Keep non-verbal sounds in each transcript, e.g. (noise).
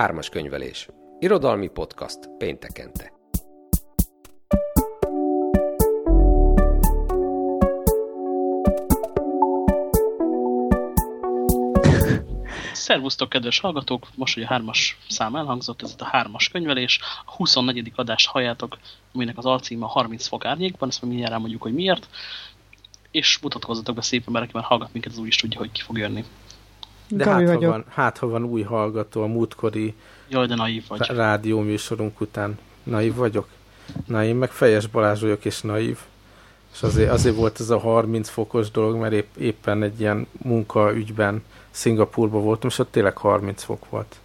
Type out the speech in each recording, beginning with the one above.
Ármas könyvelés. Irodalmi podcast péntekente. Szervusztok, kedves hallgatók! Most, hogy a hármas szám elhangzott, ez itt a hármas könyvelés. A 24. adást halljátok, aminek az alcíme a 30 fok árnyékban, ezt majd mindjárt hogy miért. És mutatkozzatok be szépen, mert aki már hallgat minket, az úgy is tudja, hogy ki fog jönni. De hát ha, van, hát, ha van új hallgató a múltkori Jaj, de naív vagy. rádió műsorunk után. Naív vagyok? Na, én meg Fejes Balázs vagyok, és naív. És azért, azért volt ez a 30 fokos dolog, mert épp, éppen egy ilyen munkaügyben Szingapurban voltam, és ott tényleg 30 fok volt.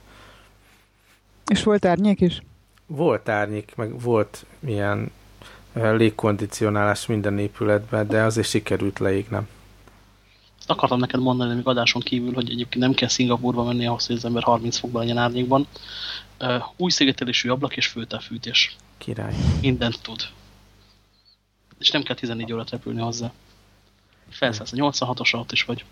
És volt árnyék is? Volt árnyék, meg volt milyen légkondicionálás minden épületben, de azért sikerült leégnem. Ezt akartam neked mondani, még adáson kívül, hogy egyébként nem kell Szingapurba menni ahhoz, hogy az ember 30 fokban legyen árnyékban. Uh, új szigetelésű ablak és főtávfűtés. Király. Mindent tud. És nem kell 14 órát repülni hozzá. Felszállsz a 86-osra, ott is vagy.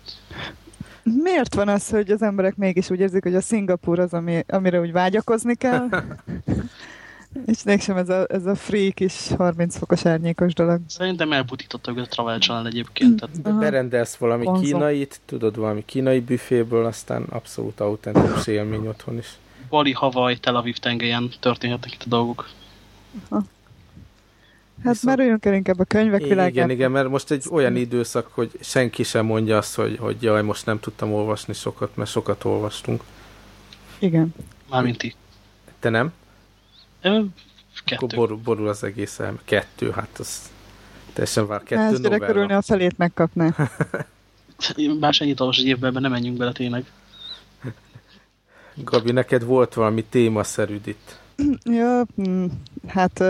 Miért van az, hogy az emberek mégis úgy érzik, hogy a Szingapur az, ami, amire úgy vágyakozni kell? (laughs) És mégsem ez a, ez a free kis 30 fokos árnyékos dolog. Szerintem elbutítottak a Travel Channel egyébként. Tehát... Berendelsz valami Konzol. kínait, tudod, valami kínai büféből, aztán abszolút autentikus élmény otthon is. Bali, Hawaii, Tel Aviv tengelyen történhetnek itt a dolgok. Aha. Hát Viszont... merüljünk el inkább a könyvek világában. Igen, igen, mert most egy olyan időszak, hogy senki sem mondja azt, hogy, hogy jaj, most nem tudtam olvasni sokat, mert sokat olvastunk. Igen. Mármint ti. Te nem? Kettő. Akkor borul, borul az egész el. Kettő, hát az teljesen vár kettő Ez novella. körülni a felét megkapná. (laughs) Más ennyit olvas egy évben, nem menjünk bele tényleg. Gabi, neked volt valami témaszerűd itt? (clears throat) Ja, mm, hát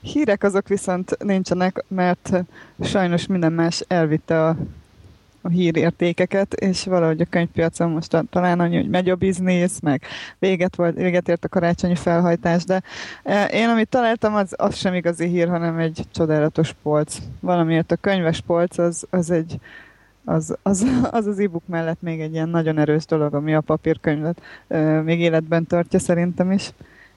hírek azok viszont nincsenek, mert sajnos minden más elvitte a a hírértékeket, és valahogy a könyvpiacon most talán annyi, hogy megy a biznisz, meg véget, volt, véget ért a karácsonyi felhajtás, de e, én amit találtam, az, az sem igazi hír, hanem egy csodálatos polc. Valamiért a könyves polc az, az egy az az, az az e-book mellett még egy ilyen nagyon erős dolog, ami a papírkönyvet e, még életben tartja szerintem is.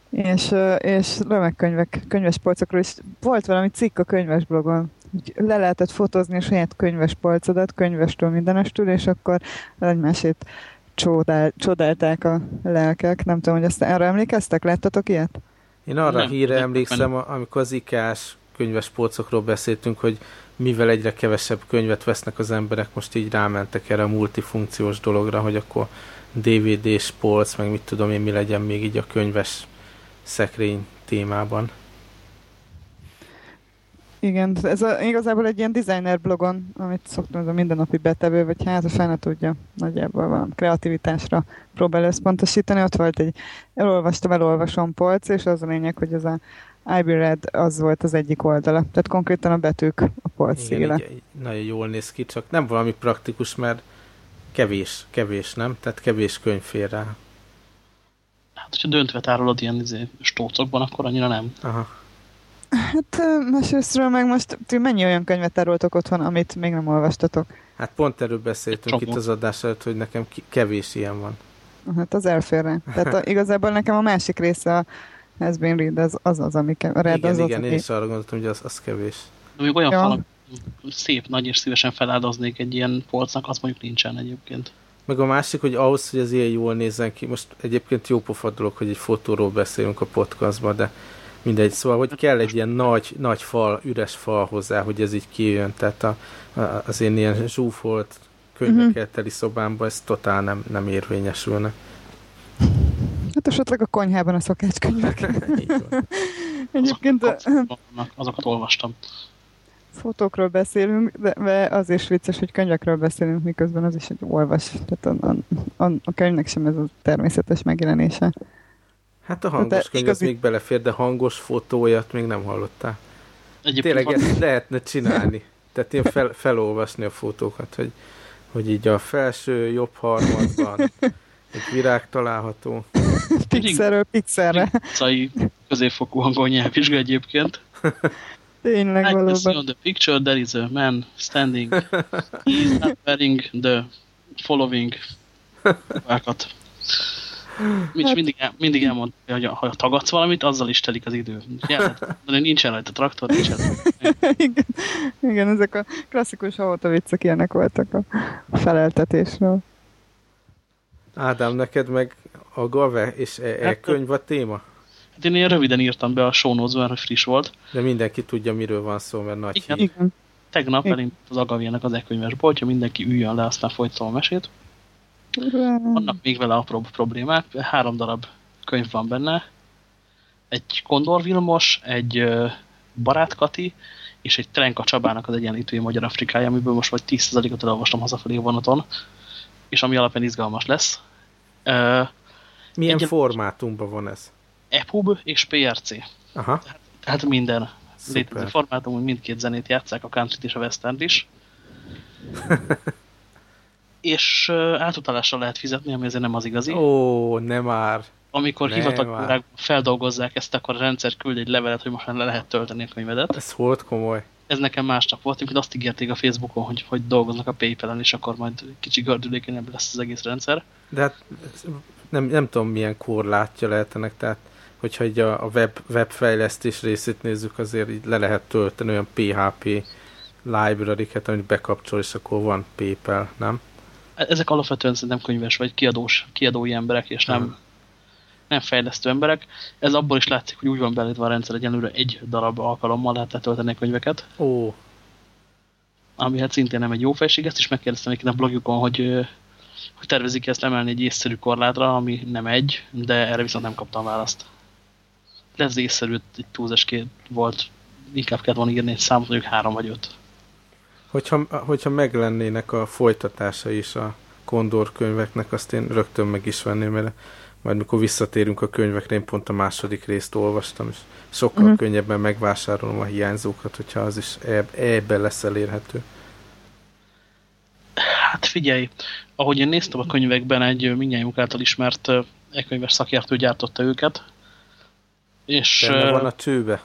És, e, és remek könyvek, könyves polcokról is volt valami cikk a könyves blogon, le lehetett fotózni a saját könyves polcodat, könyvestől mindenestől, és akkor egymásét csodál, csodálták a lelkek. Nem tudom, hogy ezt erre emlékeztek? Láttatok ilyet? Én arra nem, híre emlékszem, amikor az IKEA-s könyves polcokról beszéltünk, hogy mivel egyre kevesebb könyvet vesznek az emberek, most így rámentek erre a multifunkciós dologra, hogy akkor DVD-s polc, meg mit tudom én, mi legyen még így a könyves szekrény témában. Igen, ez a, igazából egy ilyen designer blogon, amit szoktam, ez a mindennapi betevő, vagy hát a fene tudja, nagyjából van kreativitásra próbál összpontosítani. Ott volt egy elolvastam, elolvasom polc, és az a lényeg, hogy ez a IB Red az volt az egyik oldala. Tehát konkrétan a betűk a polc széle. Nagyon jól néz ki, csak nem valami praktikus, mert kevés, kevés, nem? Tehát kevés könyv fér rá. Hát, hogyha döntve tárolod ilyen izé, stócokban, akkor annyira nem. Aha. Hát másrésztről meg most ti mennyi olyan könyvet tároltok otthon, amit még nem olvastatok? Hát pont erről beszéltünk itt az adás előtt, hogy nekem kevés ilyen van. Hát az elférre. Tehát a, (laughs) igazából nekem a másik része a Has Been Read, az az, az ami Read, igen, az igen, az, én is arra gondoltam, hogy az, az kevés. De még olyan ja. falak, szép, nagy és szívesen feláldoznék egy ilyen polcnak, az mondjuk nincsen egyébként. Meg a másik, hogy ahhoz, hogy az ilyen jól nézzen ki, most egyébként jó pofa dolog, hogy egy fotóról beszélünk a podcastban, de Mindegy, szóval, hogy kell egy ilyen nagy, nagy fal, üres fal hozzá, hogy ez így kijön, tehát a, a, az én ilyen zsúfolt könyvekkel uh-huh. teli szobámban ez totál nem, nem érvényesülne. Hát esetleg a konyhában a szakácskönyvek. Egyébként azokat, azokat olvastam. Fotókról beszélünk, de az is vicces, hogy könyvekről beszélünk, miközben az is egy olvas. Tehát a, a, a könyvnek sem ez a természetes megjelenése. Hát a hangos de könyv igazi... még belefér, de hangos fotóját még nem hallottál. Egyébként Tényleg van... ezt lehetne csinálni. Tehát ilyen fel, felolvasni a fotókat, hogy, hogy így a felső jobb harmadban egy virág található. (laughs) Pixelről pixelre. Cai középfokú angol nyelvvizsga egyébként. Tényleg like valóban. on the picture, there is a man standing. He is not wearing the following (laughs) vákat. Mindig, hát... mindig, el, mindig elmondta, hogy ha tagadsz valamit, azzal is telik az idő. De nincsen rajta traktor, nincsen (laughs) igen, igen, ezek a klasszikus viccek ilyenek voltak a feleltetésről. Ádám, neked meg a Gave és e, e könyv a téma? Hát én ilyen röviden írtam be a show mert hogy friss volt. De mindenki tudja, miről van szó, mert nagy Igen. Igen. Tegnap elindult az Agavének az e-könyves boltja, mindenki üljön le, aztán folytatom a mesét. Vannak még vele apróbb problémák. Három darab könyv van benne. Egy Kondor Vilmos, egy Barát Kati, és egy Trenka Csabának az egyenlítői Magyar Afrikája, amiből most vagy 10%-ot elolvastam hazafelé vonaton, és ami alapján izgalmas lesz. Milyen egy formátumban van ez? EPUB és PRC. Aha. Tehát, tehát minden Szuper. létező formátum, hogy mindkét zenét játszák, a country és a western is. (laughs) és átutalással lehet fizetni, ami azért nem az igazi. Ó, nem már. Amikor hivatalosan feldolgozzák ezt, akkor a rendszer küld egy levelet, hogy most már le lehet tölteni a könyvedet. Ez volt komoly. Ez nekem másnap volt, amikor azt ígérték a Facebookon, hogy, hogy dolgoznak a PayPal-en, és akkor majd kicsi gördülékenyebb lesz az egész rendszer. De hát nem, nem tudom, milyen korlátja lehetenek, tehát hogyha így a, a web, webfejlesztés részét nézzük, azért így le lehet tölteni olyan PHP library-ket, amit bekapcsol, és akkor van PayPal, nem? Ezek alapvetően szerintem könyves, vagy kiadós, kiadói emberek, és nem, hmm. nem fejlesztő emberek. Ez abból is látszik, hogy úgy van belétve a rendszer, egyenlőre egy darab alkalommal lehet letölteni a könyveket. Ó. Ami hát szintén nem egy jó fejség. Ezt is megkérdeztem egyébként a blogjukon, hogy, hogy tervezik ezt emelni egy észszerű korlátra, ami nem egy, de erre viszont nem kaptam választ. De ez észszerű, egy túlzásként volt, inkább kellett volna írni egy számot, mondjuk három vagy öt. Hogyha, hogyha meglennének a folytatása is a Kondor könyveknek, azt én rögtön meg is venném, mert majd mikor visszatérünk a könyvekre, én pont a második részt olvastam, és sokkal uh-huh. könnyebben megvásárolom a hiányzókat, hogyha az is ebben lesz elérhető. Hát figyelj, ahogy én néztem a könyvekben, egy mindjárt által ismert e-könyves szakértő gyártotta őket, és... Benne van a csőbe?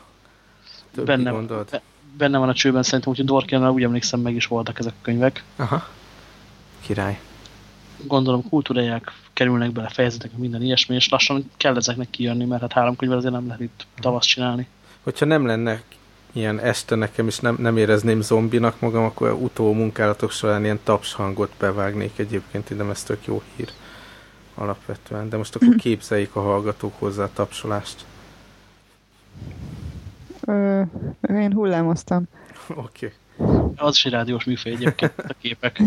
benne, gondolt? Benne van a csőben, szerintem, hogy Dorkiannal úgy emlékszem, meg is voltak ezek a könyvek. Aha. Király. Gondolom kultúráják kerülnek bele fejezetek, minden ilyesmi, és lassan kell ezeknek kijönni, mert hát három könyvvel azért nem lehet itt tavasz csinálni. Hogyha nem lenne ilyen este nekem, és nem, nem érezném zombinak magam, akkor utó munkálatok során ilyen tapshangot bevágnék egyébként, ide ez tök jó hír alapvetően. De most akkor (laughs) képzeljék a hallgatók hozzá a tapsolást. Ö, én hullámoztam. Oké. Okay. Az is egy rádiós műfaj egyébként, a képek.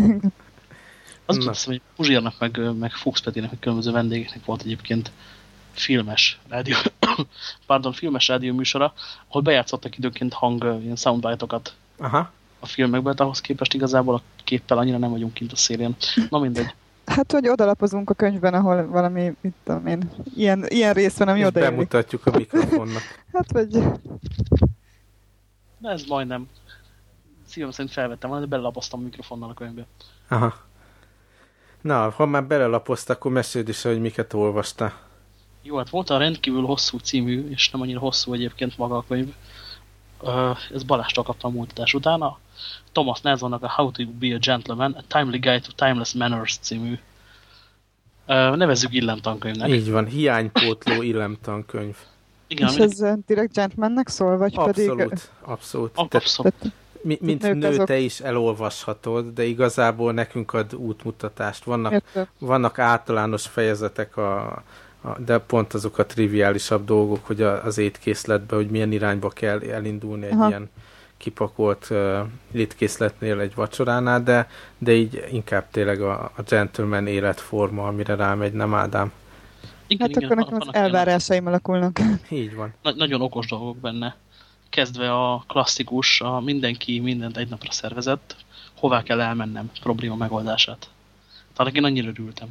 Az (laughs) azt hiszem, hogy Puzsérnak meg, meg Fuchs Petinek, meg különböző vendégeknek volt egyébként filmes rádió, (coughs) pardon, filmes rádió műsora, ahol bejátszottak időnként hang, ilyen soundbite-okat Aha. a filmekben, de ahhoz képest igazából a képpel annyira nem vagyunk kint a szélén. Na mindegy. Hát, hogy odalapozunk a könyvben, ahol valami, mit tudom én, ilyen, ilyen rész van, ami odaérni. bemutatjuk a mikrofonnak. (laughs) hát, vagy... De ez majdnem. Szívem szerint felvettem volna, de belelapoztam a mikrofonnal a könyvbe. Aha. Na, ha már belelapozta, akkor meséld is, hogy miket olvasta. Jó, hát volt a rendkívül hosszú című, és nem annyira hosszú egyébként maga a könyv. Ez Balástól kaptam a múltatás utána. Thomas Nelsonnak a How to be a Gentleman, a Timely Guide to Timeless Manners című. Nevezzük illemtankönyvnek. Így van, hiánypótló illemtankönyv. Igen, és ez direkt gentlemannek szól, vagy abszolút, pedig... Abszolút, abszolút. abszolút. Mi, mint nők nő azok... te is elolvashatod, de igazából nekünk ad útmutatást. Vannak, vannak általános fejezetek, a, a, de pont azok a triviálisabb dolgok, hogy a, az étkészletbe, hogy milyen irányba kell elindulni egy Aha. ilyen kipakolt uh, étkészletnél egy vacsoránál, de, de így inkább tényleg a, a gentleman életforma, amire rámegy, nem Ádám? Igen, hát igen, akkor nekem az elvárásaim alakulnak. (laughs) Így van. Na, nagyon okos dolgok benne kezdve a klasszikus, a mindenki mindent egy napra szervezett, hová kell elmennem probléma megoldását. Tehát én annyira örültem.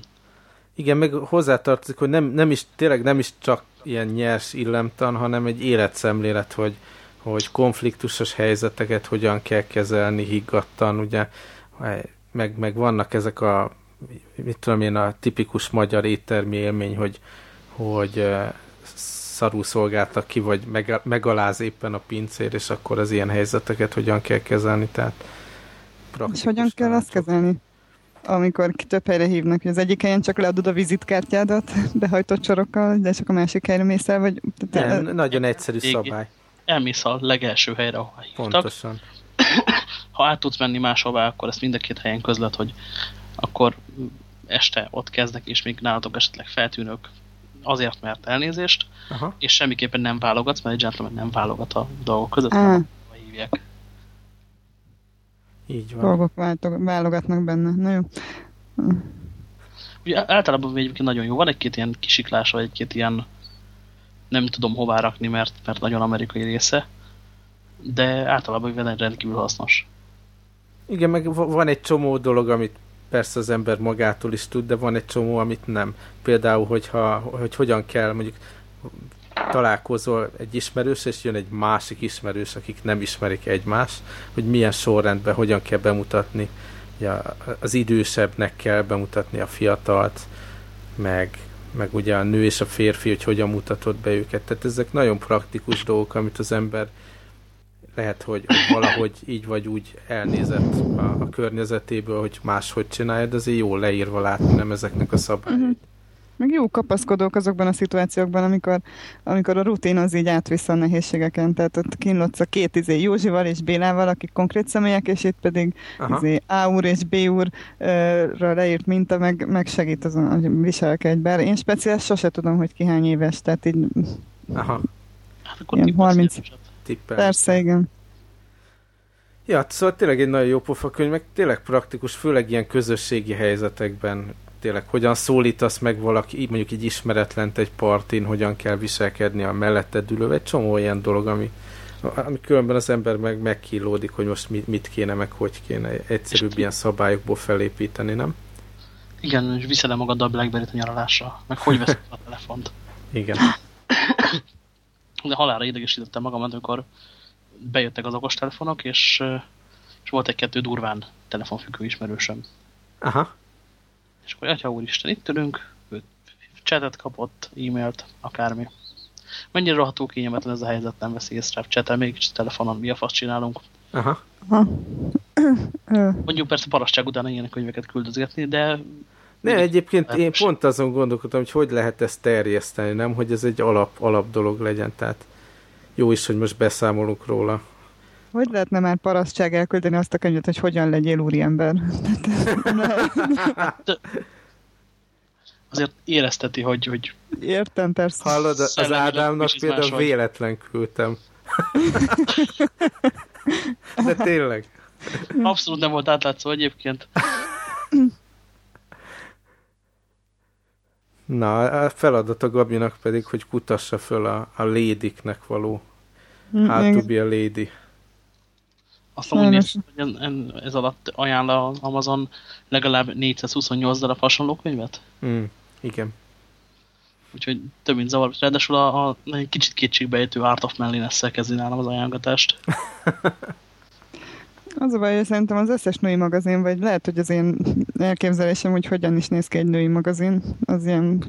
Igen, meg hozzátartozik, hogy nem, nem is, tényleg nem is csak ilyen nyers illemtan, hanem egy életszemlélet, hogy, hogy konfliktusos helyzeteket hogyan kell kezelni higgadtan, ugye, meg, meg vannak ezek a, mit tudom én, a tipikus magyar éttermi élmény, hogy, hogy szarú szolgáltak ki, vagy meg, megaláz éppen a pincér, és akkor az ilyen helyzeteket hogyan kell kezelni, tehát És hogyan kell azt kezelni? Amikor több helyre hívnak, hogy az egyik helyen csak leadod a vizitkártyádat behajtott sorokkal, de csak a másik helyre mész el, vagy... Nem, nagyon egyszerű szabály. Elmész a legelső helyre, ahol hívtak. Pontosan. (coughs) Ha át tudsz menni máshová, akkor ezt mind a két helyen közlet, hogy akkor este ott kezdek, és még nálatok esetleg feltűnök azért, mert elnézést, Aha. és semmiképpen nem válogatsz, mert egy gentleman nem válogat a dolgok között, Ah. hanem hívják. Így van. Dolgok váltog, válogatnak benne. Na jó. Ugye általában egyébként nagyon jó. Van egy-két ilyen kisiklás, vagy egy-két ilyen nem tudom hová rakni, mert, mert nagyon amerikai része, de általában vele rendkívül hasznos. Igen, meg va- van egy csomó dolog, amit persze az ember magától is tud, de van egy csomó, amit nem. Például, hogyha, hogy hogyan kell, mondjuk találkozol egy ismerős, és jön egy másik ismerős, akik nem ismerik egymást, hogy milyen sorrendben hogyan kell bemutatni. Ja, az idősebbnek kell bemutatni a fiatalt, meg, meg ugye a nő és a férfi, hogy hogyan mutatod be őket. Tehát ezek nagyon praktikus dolgok, amit az ember lehet, hogy valahogy így vagy úgy elnézett a, a környezetéből, hogy máshogy csinálja, de azért jó leírva látni nem ezeknek a szabályait. Uh-huh. Meg jó kapaszkodók azokban a szituációkban, amikor, amikor a rutin az így átvisz a nehézségeken. Tehát ott kínlotsz a két izé Józsival és Bélával, akik konkrét személyek, és itt pedig Aha. izé A úr és B úrra leírt minta, meg, meg segít azon, hogy viselkedj. Bár én speciál sose tudom, hogy ki hány éves, tehát így Aha, Hát akkor Ilyen tippelsz 30. érdemeset. tippel. persze, igen. Ja, szóval tényleg egy nagyon jó pofa könyv, meg tényleg praktikus, főleg ilyen közösségi helyzetekben tényleg hogyan szólítasz meg valaki, mondjuk egy ismeretlent egy partin, hogyan kell viselkedni a melletted ülő, egy csomó ilyen dolog, ami, ami különben az ember meg megkínlódik, hogy most mit, mit kéne, meg hogy kéne egyszerűbb ilyen szabályokból felépíteni, nem? Igen, és viszed -e magaddal a Blackberry-t a nyaralásra, meg hogy veszed a telefont. Igen. (laughs) De halára idegesítettem magamat, amikor bejöttek az okostelefonok, és, és volt egy-kettő durván telefonfüggő ismerősöm. Aha. És akkor, atya úristen, itt ülünk, ő chatet kapott, e-mailt, akármi. Mennyire rohadtul kényelmetlen ez a helyzet, nem veszi észre, chatel mégis telefonon, mi a fasz csinálunk. Aha. Ha. Ö, Mondjuk persze parasztság után ilyen könyveket küldözgetni, de Ne, egyébként én Most- pont azon gondolkodtam, hogy hogy lehet ezt terjeszteni, nem? Hogy ez egy alap, alap dolog legyen, tehát jó is, hogy most beszámolunk róla. Hogy lehetne már parasztság elküldeni azt a könyvet, hogy hogyan legyél úriember? (laughs) azért érezteti, hogy, hogy Értem, persze. Hallod, az Ádámnak például máshogy. véletlen küldtem. (laughs) De tényleg. abszolút nem volt átlátszó egyébként. Na, a feladat a Gabinak pedig, hogy kutassa föl a, a lédiknek való How to be a lady. Azt amúgy néztem, hogy en- en- ez alatt ajánl a Amazon legalább 428 darab hasonló könyvet. Mm, igen. Úgyhogy több mint zavar. Ráadásul a, a egy kicsit kétségbejtő Art of Manliness-szel kezdi nálam az ajánlatást. (laughs) Az a baj, hogy szerintem az összes női magazin, vagy lehet, hogy az én elképzelésem, hogy hogyan is néz ki egy női magazin, az ilyen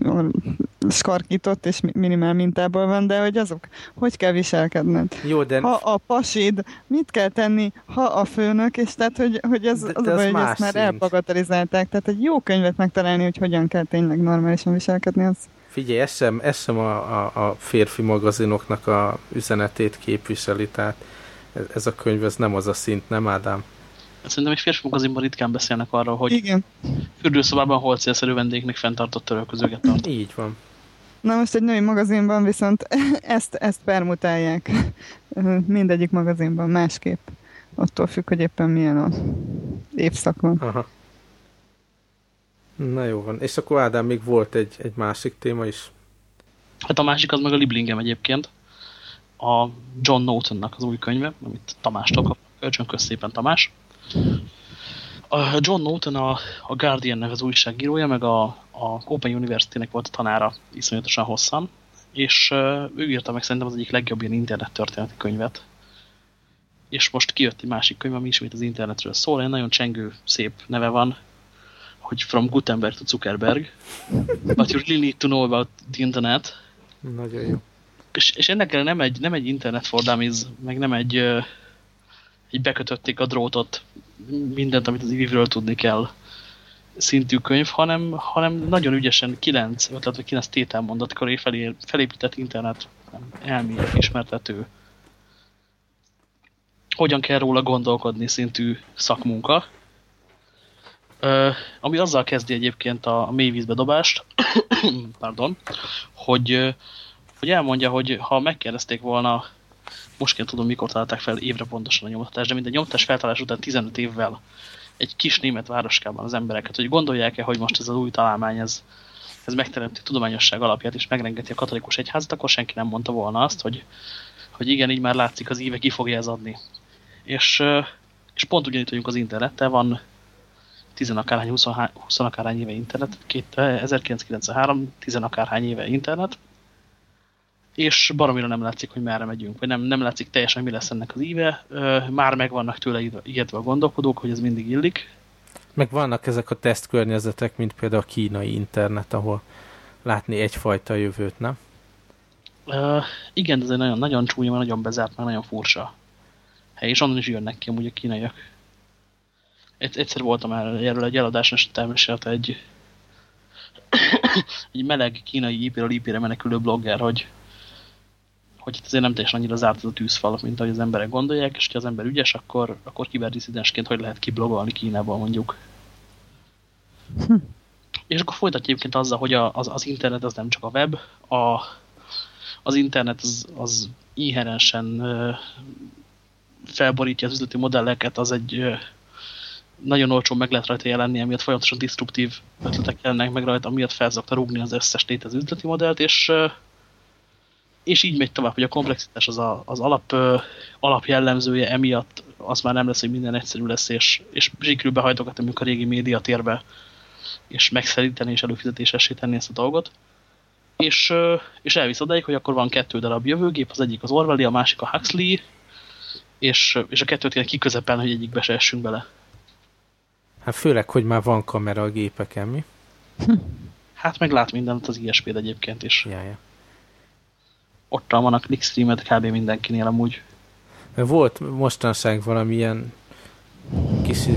skarkított és mi- minimál mintából van, de hogy azok, hogy kell viselkedned. Jó, de Ha a pasid, mit kell tenni, ha a főnök, és tehát, hogy, hogy ez, De- az de a baj, hogy ezt már szint. elbagatelizálták, tehát egy jó könyvet megtalálni, hogy hogyan kell tényleg normálisan viselkedni, az figyelj, ez sem, ez sem a, a, a férfi magazinoknak a üzenetét képviseli, tehát ez, ez a könyv, ez nem az a szint, nem Ádám? Szerintem egy férfi magazinban ritkán beszélnek arról, hogy igen. fürdőszobában hol célszerű vendégnek fenntartott törölközőket tart. Így van. Na most egy női magazinban viszont ezt, ezt permutálják. Mindegyik magazinban másképp. Attól függ, hogy éppen milyen a évszak van. Aha. Na jó van. És akkor Ádám, még volt egy, egy másik téma is. Hát a másik az meg a Liblingem egyébként. A John Nortonnak az új könyve, amit Tamástól kap. Kölcsönköz szépen Tamás. A John Norton a, a Guardiannek az újságírója, meg a, a Open University-nek volt a tanára iszonyatosan hosszan, és ő írta meg szerintem az egyik legjobb ilyen internet történeti könyvet. És most kijött egy másik könyv, ami ismét az internetről szól, egy nagyon csengő, szép neve van, hogy From Gutenberg to Zuckerberg, but you really need to know about the internet. Nagyon jó. És, és ennek nem egy, nem egy internet meg nem egy, egy bekötötték a drótot, mindent, amit az ivről tudni kell szintű könyv, hanem, hanem nagyon ügyesen 9, illetve 9 tételmondat köré felé, felépített internet elmélet ismertető. Hogyan kell róla gondolkodni szintű szakmunka. Ami azzal kezdi egyébként a mélyvízbe dobást, (coughs) pardon, hogy, hogy elmondja, hogy ha megkérdezték volna, most tudom, mikor találták fel évre pontosan a nyomtatást, de minden nyomtatás feltalálás után 15 évvel egy kis német városkában az embereket, hogy gondolják-e, hogy most ez az új találmány, ez, ez megteremti tudományosság alapját, és megrengeti a katolikus egyházat, akkor senki nem mondta volna azt, hogy, hogy igen, így már látszik az íve, ki fogja ez adni. És, és pont ugyanígy vagyunk az internettel, van 10 akárhány, 20, 20 akárhány éve internet, 1993, 10 akárhány éve internet, és baromira nem látszik, hogy merre megyünk, vagy nem, nem látszik teljesen, mi lesz ennek az íve. Már megvannak tőle ilyetve a gondolkodók, hogy ez mindig illik. Meg vannak ezek a tesztkörnyezetek, mint például a kínai internet, ahol látni egyfajta jövőt, nem? Uh, igen, ez egy nagyon, nagyon csúnya, nagyon bezárt, már nagyon furcsa hely, és onnan is jönnek ki amúgy a kínaiak. Egyszer voltam erről egy eladáson, és elmesélte egy, (coughs) egy meleg kínai IP-ről IP-re menekülő blogger, hogy hogy itt azért nem teljesen annyira zárt az a tűzfal, mint ahogy az emberek gondolják, és ha az ember ügyes, akkor, akkor kiberdiszidensként hogy lehet kiblogolni Kínából mondjuk. Hm. És akkor folytatja egyébként azzal, hogy a, az, az internet az nem csak a web, a, az internet az, az inherensen felborítja az üzleti modelleket, az egy nagyon olcsó meg lehet rajta jelenni, amiatt folyamatosan disruptív ötletek jelennek meg rajta, amiatt felzakta rúgni az összes létező üzleti modellt, és és így megy tovább, hogy a komplexitás az a, az alap, ö, alapjellemzője emiatt az már nem lesz, hogy minden egyszerű lesz, és, és zsikrül behajtogatni a régi médiatérbe, és megszeríteni és előfizetésessé tenni ezt a dolgot. És, ö, és elvisz odáig, hogy akkor van kettő darab jövőgép, az egyik az Orwelli, a másik a Huxley, és, és a kettőt kéne kiközepelni, hogy egyikbe se essünk bele. Hát főleg, hogy már van kamera a gépeken, mi? Hát meg lát mindent az ISP-d egyébként is. Ja, ja ott van a clickstreamet kb. mindenkinél amúgy. Volt mostanság valamilyen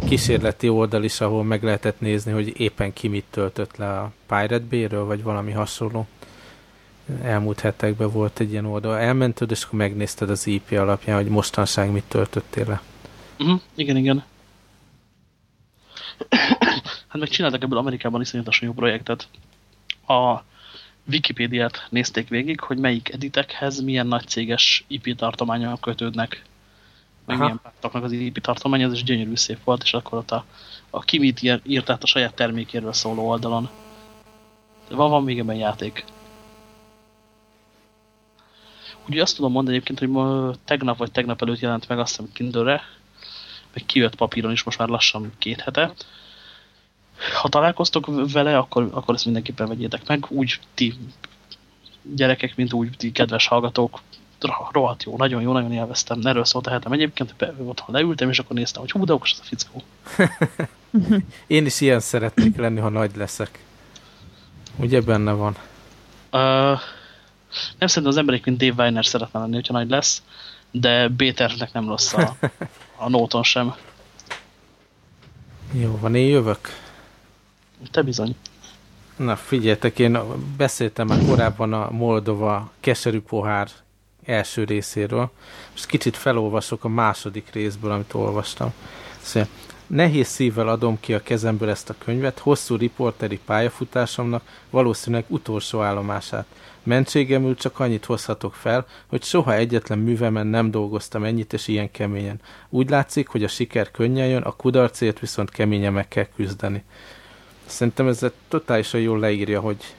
kísérleti oldal is, ahol meg lehetett nézni, hogy éppen ki mit töltött le a Pirate Bay-ről, vagy valami hasonló. Elmúlt hetekben volt egy ilyen oldal. Elmented, és akkor megnézted az IP alapján, hogy mostanság mit töltöttél le. Uh mhm, -huh. Igen, igen. (coughs) hát meg csináltak ebből Amerikában iszonyatosan jó projektet. A Wikipédiát nézték végig, hogy melyik editekhez milyen nagy céges IP tartományok kötődnek. Meg Aha. milyen pártoknak az IP tartomány, ez is gyönyörű szép volt, és akkor ott a, a Kimit írt át a saját termékéről szóló oldalon. De van, van még ebben játék. Ugye azt tudom mondani egyébként, hogy ma tegnap vagy tegnap előtt jelent meg azt hiszem Kindle-re, meg kijött papíron is most már lassan két hete, ha találkoztok vele, akkor, akkor ezt mindenképpen vegyétek meg. Úgy ti gyerekek, mint úgy ti kedves hallgatók, rohadt jó, nagyon jó, nagyon élveztem. Erről szólt tehetem egyébként, hogy otthon leültem, és akkor néztem, hogy hú, de okos ez a fickó. (laughs) Én is ilyen szeretnék lenni, ha nagy leszek. Ugye benne van? Uh, nem szerintem az emberek, mint Dave Weiner szeretne lenni, hogyha nagy lesz, de b nem rossz a, a (laughs) nóton sem. Jó van, én jövök. Te bizony. Na figyeljetek, én beszéltem már korábban a Moldova keserű pohár első részéről. Most kicsit felolvasok a második részből, amit olvastam. Szóval, nehéz szívvel adom ki a kezemből ezt a könyvet, hosszú riporteri pályafutásomnak valószínűleg utolsó állomását. Mentségemül csak annyit hozhatok fel, hogy soha egyetlen művemen nem dolgoztam ennyit és ilyen keményen. Úgy látszik, hogy a siker könnyen jön, a kudarcért viszont keményen meg kell küzdeni. Szerintem ez totálisan jól leírja, hogy,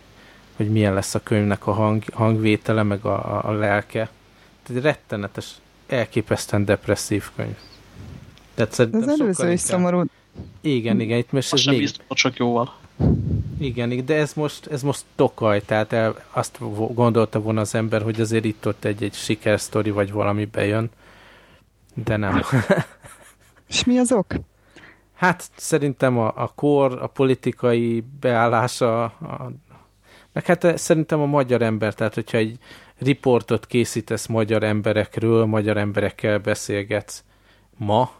hogy milyen lesz a könyvnek a hang, hangvétele, meg a, a, a lelke. Tehát egy rettenetes, elképesztően depresszív könyv. Tehát ez előző is szomorú. Igen, igen, itt most ez még... Biztos, csak jóval. Igen, de ez most, ez most tokaj, tehát el, azt gondolta volna az ember, hogy azért itt ott egy-egy sikersztori vagy valami bejön, de nem. És mi az ok? Hát szerintem a, a kor, a politikai beállása, a, meg hát szerintem a magyar ember, tehát hogyha egy riportot készítesz magyar emberekről, magyar emberekkel beszélgetsz ma,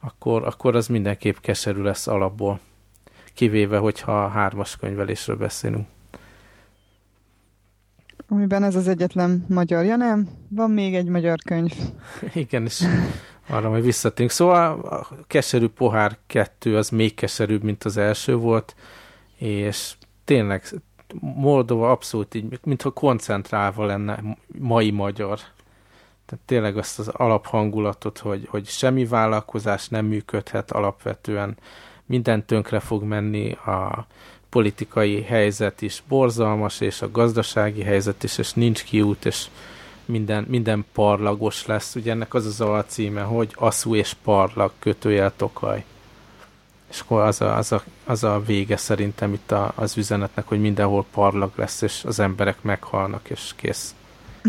akkor, akkor az mindenképp keserű lesz alapból. kivéve, hogyha hármas könyvelésről beszélünk. Amiben ez az egyetlen magyar, ja nem, van még egy magyar könyv. (laughs) Igen, és arra majd visszatérünk. Szóval a keserű pohár kettő az még keserűbb, mint az első volt, és tényleg Moldova abszolút így, mintha koncentrálva lenne mai magyar. Tehát tényleg azt az alaphangulatot, hogy, hogy semmi vállalkozás nem működhet alapvetően, minden tönkre fog menni, a politikai helyzet is borzalmas, és a gazdasági helyzet is, és nincs kiút, és minden, minden parlagos lesz. Ugye ennek az az alcíme, hogy Aszú és parlag kötőjel Tokaj. És akkor az a, az a, az a vége szerintem itt a, az üzenetnek, hogy mindenhol parlag lesz, és az emberek meghalnak, és kész.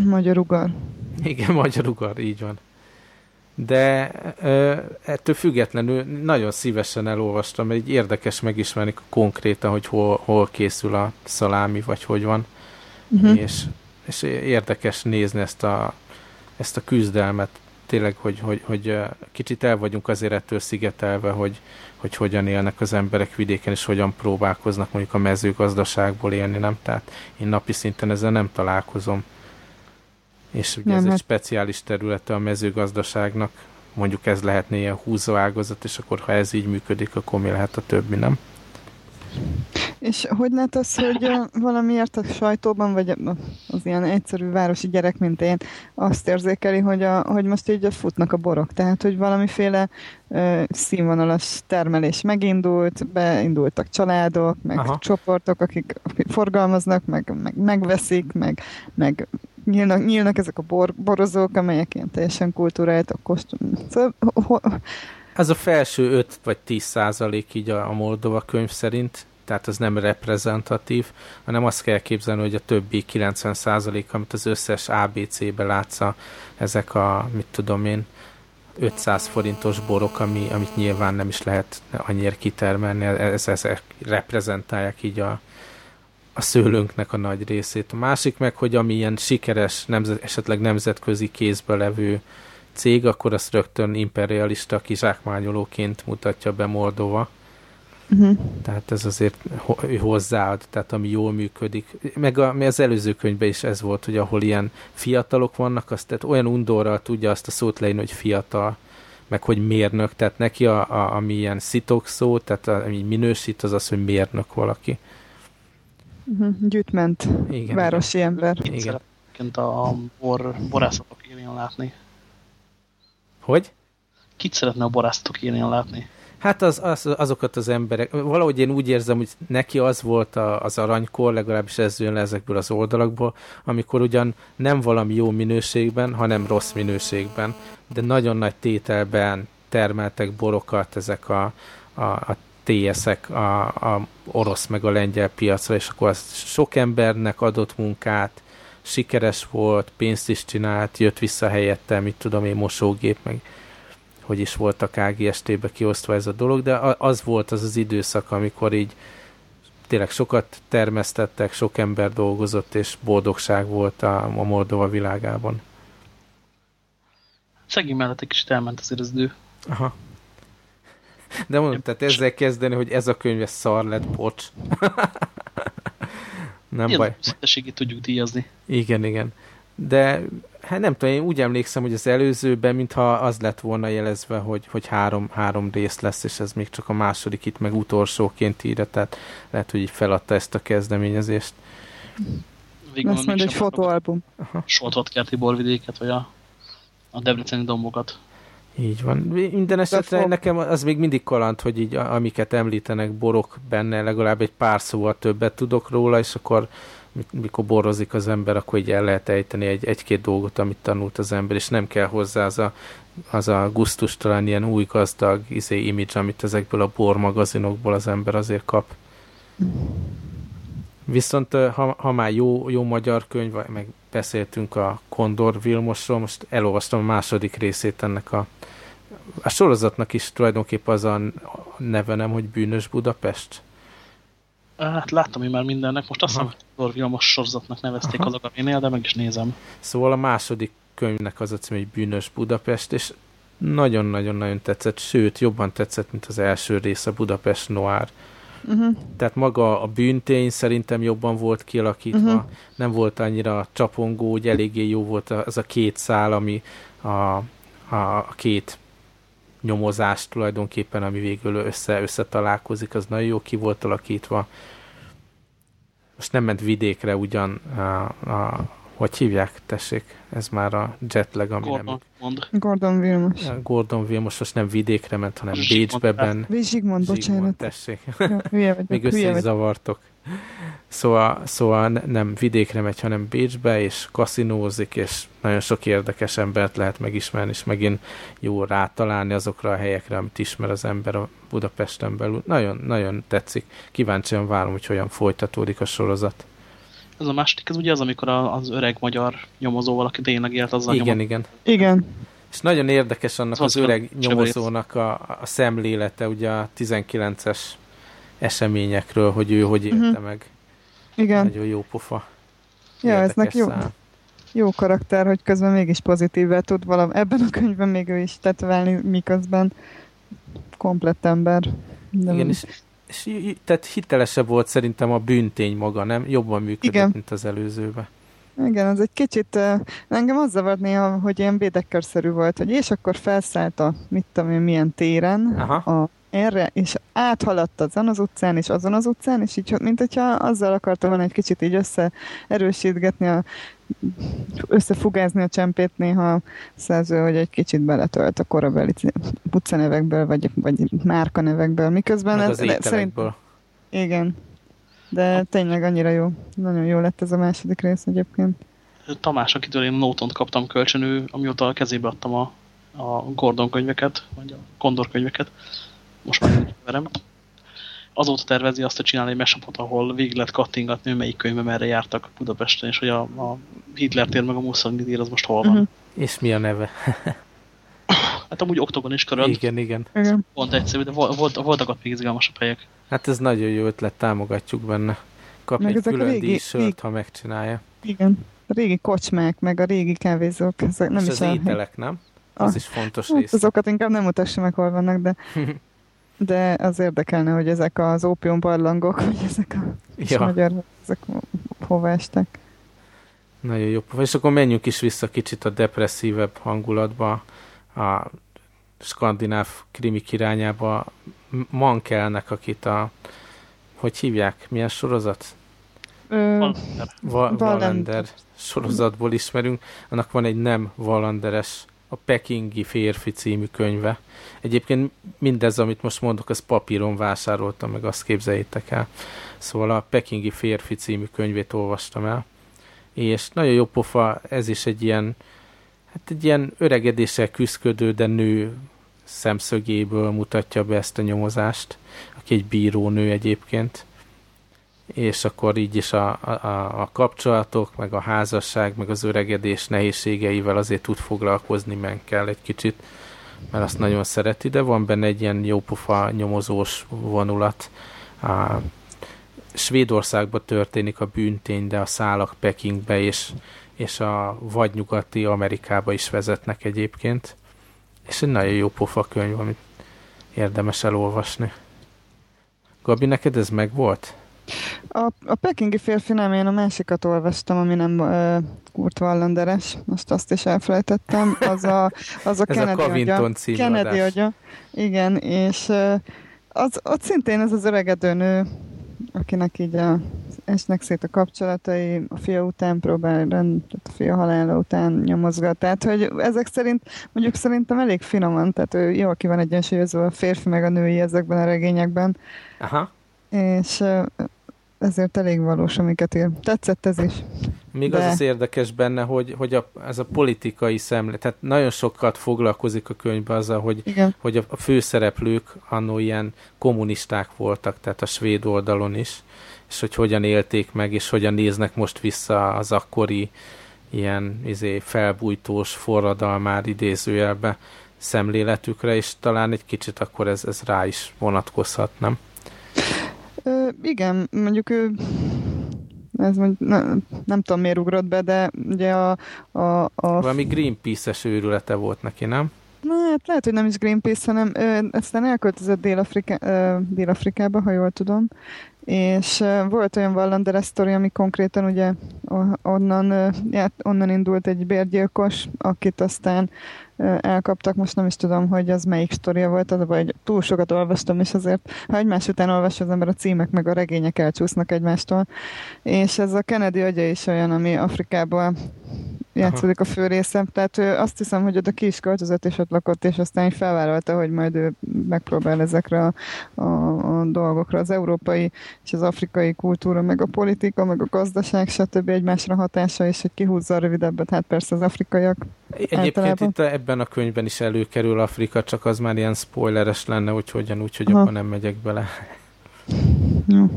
Magyar ugar. Igen, (laughs) magyar ugar, így van. De ö, ettől függetlenül nagyon szívesen elolvastam, mert így érdekes megismerni konkrétan, hogy hol, hol készül a szalámi, vagy hogy van. Uh-huh. És, és érdekes nézni ezt a, ezt a küzdelmet, tényleg, hogy, hogy, hogy kicsit el vagyunk azért ettől szigetelve, hogy, hogy hogyan élnek az emberek vidéken, és hogyan próbálkoznak mondjuk a mezőgazdaságból élni, nem? Tehát én napi szinten ezzel nem találkozom. És ugye nem, ez hát... egy speciális területe a mezőgazdaságnak, mondjuk ez lehetne ilyen húzóágazat, és akkor ha ez így működik, akkor mi lehet a többi, nem? És hogy lehet az, hogy valamiért a sajtóban, vagy az ilyen egyszerű városi gyerek, mint én, azt érzékeli, hogy, a, hogy most így futnak a borok. Tehát, hogy valamiféle ö, színvonalas termelés megindult, beindultak családok, meg Aha. csoportok, akik, akik forgalmaznak, meg, meg megveszik, meg, meg nyílnak, nyílnak ezek a bor, borozók, amelyek ilyen teljesen kultúrált, kostum. Szóval, ho, ez a felső 5 vagy 10 százalék így a, a Moldova könyv szerint, tehát az nem reprezentatív, hanem azt kell képzelni, hogy a többi 90 százalék, amit az összes ABC-be látsza, ezek a, mit tudom én, 500 forintos borok, ami, amit nyilván nem is lehet annyira kitermelni, ez, ezek reprezentálják így a, a szőlőnknek a nagy részét. A másik meg, hogy ami ilyen sikeres, nemzet, esetleg nemzetközi kézbe levő cég, akkor azt rögtön imperialista kizsákmányolóként mutatja be Moldova. Uh-huh. Tehát ez azért hozzáad, tehát ami jól működik. Meg a, az előző könyvben is ez volt, hogy ahol ilyen fiatalok vannak, azt tehát olyan undorral tudja azt a szót leírni, hogy fiatal, meg hogy mérnök, tehát neki a, a, ami ilyen szitok szó, tehát a, ami minősít, az az, hogy mérnök valaki. Uh-huh. Gyűjtment, igen, városi igen. ember. Igen. a bor, borászatok élén látni. Hogy? Kit szeretne a borászatok élén látni? Hát az, az, azokat az emberek, valahogy én úgy érzem, hogy neki az volt a, az aranykor, legalábbis ez jön le ezekből az oldalakból, amikor ugyan nem valami jó minőségben, hanem rossz minőségben, de nagyon nagy tételben termeltek borokat ezek a, a, a TS-ek a, a orosz meg a lengyel piacra, és akkor az sok embernek adott munkát, sikeres volt, pénzt is csinált, jött vissza helyette, mit tudom én, mosógép, meg hogy is volt a KGST-be kiosztva ez a dolog, de az volt az az időszak, amikor így tényleg sokat termesztettek, sok ember dolgozott, és boldogság volt a, a Moldova világában. Szegény mellett egy kicsit elment azért az idő. Aha. De mondom, tehát ezzel kezdeni, hogy ez a könyv ez szar lett, bocs. (laughs) Nem Ilyen baj. Szintességét tudjuk díjazni. Igen, igen. De hát nem tudom, én úgy emlékszem, hogy az előzőben, mintha az lett volna jelezve, hogy, hogy három, három rész lesz, és ez még csak a második itt meg utolsóként írja, tehát lehet, hogy így feladta ezt a kezdeményezést. Végül lesz majd egy fotóalbum. Soltott kerti borvidéket, vagy a, a debreceni dombokat. Így van. Minden esetre fog... nekem az még mindig kaland, hogy így amiket említenek, borok benne, legalább egy pár szóval többet tudok róla, és akkor mikor borozik az ember, akkor így el lehet ejteni egy, egy-két dolgot, amit tanult az ember, és nem kell hozzá az a, az a talán ilyen új gazdag izé, image, amit ezekből a bor magazinokból az ember azért kap. Viszont ha, ha már jó, jó magyar könyv, meg beszéltünk a Kondor Vilmosról, most elolvastam a második részét ennek a a sorozatnak is tulajdonképpen az a neve nem, hogy Bűnös Budapest? Hát láttam én már mindennek, most azt hiszem, hogy Vilmos sorozatnak nevezték Aha. az agaménél, de meg is nézem. Szóval a második könyvnek az a cím, hogy Bűnös Budapest, és nagyon-nagyon-nagyon tetszett, sőt, jobban tetszett, mint az első rész a Budapest Noir. Uh-huh. Tehát maga a bűntény szerintem jobban volt kialakítva, uh-huh. nem volt annyira csapongó, hogy eléggé jó volt az a két szál, ami a, a, a két nyomozás tulajdonképpen, ami végül össze, összetalálkozik, az nagyon jó ki volt alakítva. Most nem ment vidékre ugyan a, a hogy hívják, tessék, ez már a jetlag, ami Gordon, nem... mond. Gordon Wilmos. Gordon Wilmos most nem vidékre ment, hanem Zsigmond Bécsbe ben. Zsigmond, bocsánat. tessék. Ja, hülye vagyok, Még össze is zavartok. Szóval, szóval ne- nem vidékre megy, hanem Bécsbe, és kaszinózik, és nagyon sok érdekes embert lehet megismerni, és megint jó rátalálni azokra a helyekre, amit ismer az ember a Budapesten belül. Nagyon, nagyon tetszik. Kíváncsian várom, hogy hogyan folytatódik a sorozat. Ez a második, ez ugye az, amikor a- az öreg magyar nyomozóval, aki tényleg élt azzal Igen, nyomon. igen. Igen. És nagyon érdekes annak Szóval az öreg nyomozónak a, a szemlélete, ugye a 19-es eseményekről, hogy ő hogy élte Mhm. meg. Igen. Nagyon jó pofa. Ja, ez neki jó, jó karakter, hogy közben mégis pozitívvel tud valam. Ebben a könyvben még ő is tetválni, miközben komplett ember. De Igen, és, és tehát hitelesebb volt szerintem a bűntény maga, nem? Jobban működött, Igen. mint az előzőben. Igen, az egy kicsit, engem az zavart néha, hogy ilyen bédekkerszerű volt, hogy és akkor felszállt a, mit tudom én, milyen téren Aha. a, erre, és áthaladt azon az utcán, és azon az utcán, és így, mint hogyha azzal akarta volna egy kicsit így össze erősítgetni, a, összefugázni a csempét néha szerző, hogy egy kicsit beletölt a korabeli utcanevekből, vagy, vagy márkanevekből, miközben Meg ez, az de szerint, igen, de tényleg annyira jó. Nagyon jó lett ez a második rész egyébként. Tamás, akitől én Nótont kaptam kölcsönő, amióta a kezébe adtam a, a Gordon könyveket, vagy a Kondor könyveket, most már nem verem. Azóta tervezi azt, hogy csinálni egy mesapot, ahol végig lehet kattingatni, hogy melyik könyvbe merre jártak Budapesten, és hogy a, a Hitler tér meg a Mussolini tér az most hol van. Mhm. Uh -huh. És mi a neve? (laughs) Hát amúgy oktogon is köröd, Igen, igen. Igen. pont egyszerű, de vol- volt, voltak ott még izgalmasabb helyek. Hát ez nagyon jó ötlet, támogatjuk benne. Kap Meg egy ezek a külön régi- díjsört, régi- ha megcsinálja. Igen. A régi kocsmák, meg a régi kávézók, ezek nem és is az a- ételek, nem? Az Ah. is fontos Hát rész. azokat inkább nem mutassa meg, hol vannak, de, (laughs) de az érdekelne, hogy ezek az ópium barlangok, hogy ezek a ja. Magyar, ezek hova estek. nagyon jó. És akkor menjünk is vissza kicsit a depresszívebb hangulatba, a skandináv krimik irányába. M- Mankelnek, akit a hogy hívják? Milyen sorozat? Ö. Va-. Wallander sorozatból ismerünk. Annak van egy nem Wallanderes, a Pekingi férfi című könyve. Egyébként mindez, amit most mondok, az papíron vásároltam, meg azt képzeljétek el. Szóval a Pekingi férfi című könyvét olvastam el. És nagyon jó pofa, ez is egy ilyen, hát egy ilyen öregedéssel küzdködő, de nő szemszögéből mutatja be ezt a nyomozást, aki egy bírónő egyébként és akkor így is a, a, a kapcsolatok, meg a házasság, meg az öregedés nehézségeivel azért tud foglalkozni, meg kell egy kicsit, mert azt nagyon szereti, de van benne egy ilyen jópofa nyomozós vonulat. A Svédországban történik a bűntény, de a szálak Pekingbe és, és a vadnyugati Amerikába is vezetnek egyébként. És egy nagyon jó pofa könyv, amit érdemes elolvasni. Gabi, neked ez meg volt? A, a pekingi férfi nem, én a másikat olvastam, ami nem uh, Kurt Wallanderes, most azt is elfelejtettem, az a, az a (laughs) a Kennedy Covington agya. Kennedy agya. Igen, és uh, az, ott szintén ez az öregedő nő, akinek így a, esnek szét a kapcsolatai, a fia után próbál, rend, a fia halála után nyomozgat. Tehát, hogy ezek szerint, mondjuk szerintem elég finoman, tehát ő jól ki van egyensúlyozva a férfi meg a női ezekben a regényekben, Aha. és ezért elég valós, amiket ír. Tetszett ez is. Még De- az az érdekes benne, hogy, hogy a, ez a politikai szemlélet, tehát nagyon sokat foglalkozik a könyvben azzal, hogy, Igen. hogy a, a főszereplők annó ilyen kommunisták voltak, tehát a svéd oldalon is, és hogy hogyan élték meg, és hogyan néznek most vissza az akkori ilyen izé, felbújtós forradalmár idézőjelbe szemléletükre, és talán egy kicsit akkor ez, ez rá is vonatkozhat, nem? Ö, igen, mondjuk ő ez mondjuk, ne, nem tudom miért ugrott be, de ugye a, a, a Valami Greenpeace-es őrülete volt neki, nem? Na, hát lehet, hogy nem is Greenpeace, hanem ö, aztán elköltözött Dél-Afrika, ö, Dél-Afrikába, ha jól tudom, és ö, volt olyan Wallanderes sztori, ami konkrétan ugye onnan, ö, já, onnan indult egy bérgyilkos, akit aztán elkaptak, most nem is tudom, hogy az melyik sztoria volt, az vagy túl sokat olvastam, és azért, ha egymás után olvas az ember a címek, meg a regények elcsúsznak egymástól, és ez a Kennedy agya is olyan, ami Afrikában játszódik a fő részem, tehát ő azt hiszem, hogy oda ki is költözött és ott lakott, és aztán felvállalta, hogy majd ő megpróbál ezekre a, a, a dolgokra, az európai és az afrikai kultúra, meg a politika, meg a gazdaság, stb. egymásra hatása, és hogy kihúzza a rövidebbet, hát persze az afrikaiak Egyébként általában. itt ebben a könyvben is előkerül Afrika, csak az már ilyen spoileres lenne, hogy hogyan úgy, hogy abban nem megyek bele. Jó.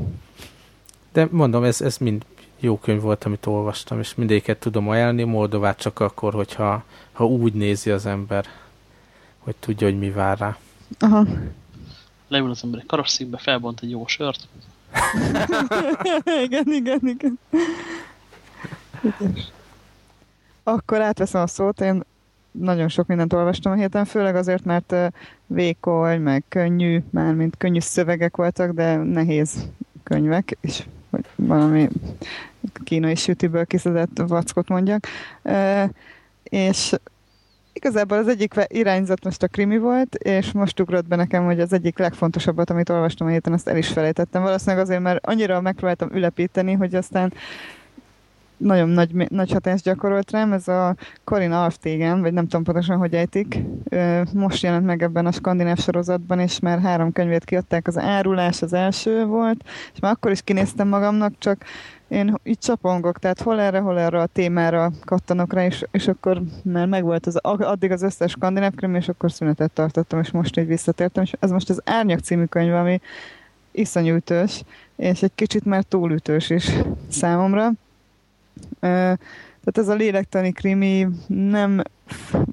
De mondom, ez, ez mind jó könyv volt, amit olvastam, és mindéket tudom ajánlani, Moldovát csak akkor, hogyha ha úgy nézi az ember, hogy tudja, hogy mi vár rá. Aha. Leül az ember egy karosszékbe, felbont egy jó sört. (laughs) igen, igen, igen. Akkor átveszem a szót, én nagyon sok mindent olvastam a héten, főleg azért, mert vékony, meg könnyű, mármint könnyű szövegek voltak, de nehéz könyvek, és hogy valami kínai sütiből kiszedett vackot mondjak. E, és igazából az egyik irányzat most a krimi volt, és most ugrott be nekem, hogy az egyik legfontosabbat, amit olvastam a héten, azt el is felejtettem. Valószínűleg azért, mert annyira megpróbáltam ülepíteni, hogy aztán nagyon nagy, nagy hatást gyakorolt rám, ez a Corin Alftégen, vagy nem tudom pontosan, hogy ejtik. Most jelent meg ebben a skandináv sorozatban, és már három könyvét kiadták, az árulás az első volt, és már akkor is kinéztem magamnak, csak én így csapongok, tehát hol erre, hol erre a témára kattanok rá, és, és akkor már megvolt az, addig az összes skandináv könyv, és akkor szünetet tartottam, és most így visszatértem, és ez most az Árnyak című könyv, ami iszonyú ütős, és egy kicsit már túlütős is számomra tehát ez a lélektani krimi nem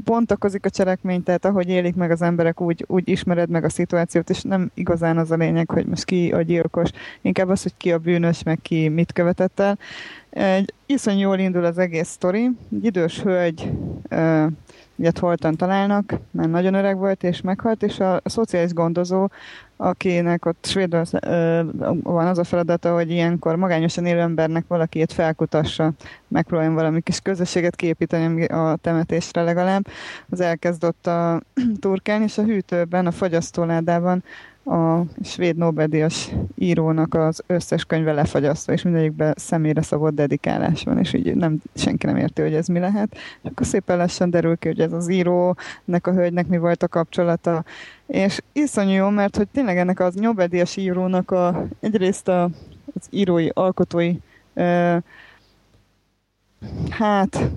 bontakozik a cselekmény, tehát ahogy élik meg az emberek, úgy, úgy ismered meg a szituációt, és nem igazán az a lényeg, hogy most ki a gyilkos, inkább az, hogy ki a bűnös, meg ki mit követett el. Egy iszony jól indul az egész sztori. Egy idős hölgy ilyet holtan találnak, mert nagyon öreg volt és meghalt, és a szociális gondozó, akinek ott Svédországban van az a feladata, hogy ilyenkor magányosan élő embernek valakiét felkutassa, megpróbáljon valami kis közösséget képíteni a temetésre legalább, az elkezdott a (clears throat) turkán, és a hűtőben, a fagyasztóládában a svéd Nobel-díjas írónak az összes könyve lefagyasztva, és mindegyikben személyre szabott dedikálás van, és így nem, senki nem érti, hogy ez mi lehet. És akkor szépen lassan derül ki, hogy ez az írónek, a hölgynek mi volt a kapcsolata. És iszonyú jó, mert hogy tényleg ennek az Nobel-díjas írónak a, egyrészt a, az írói, alkotói hát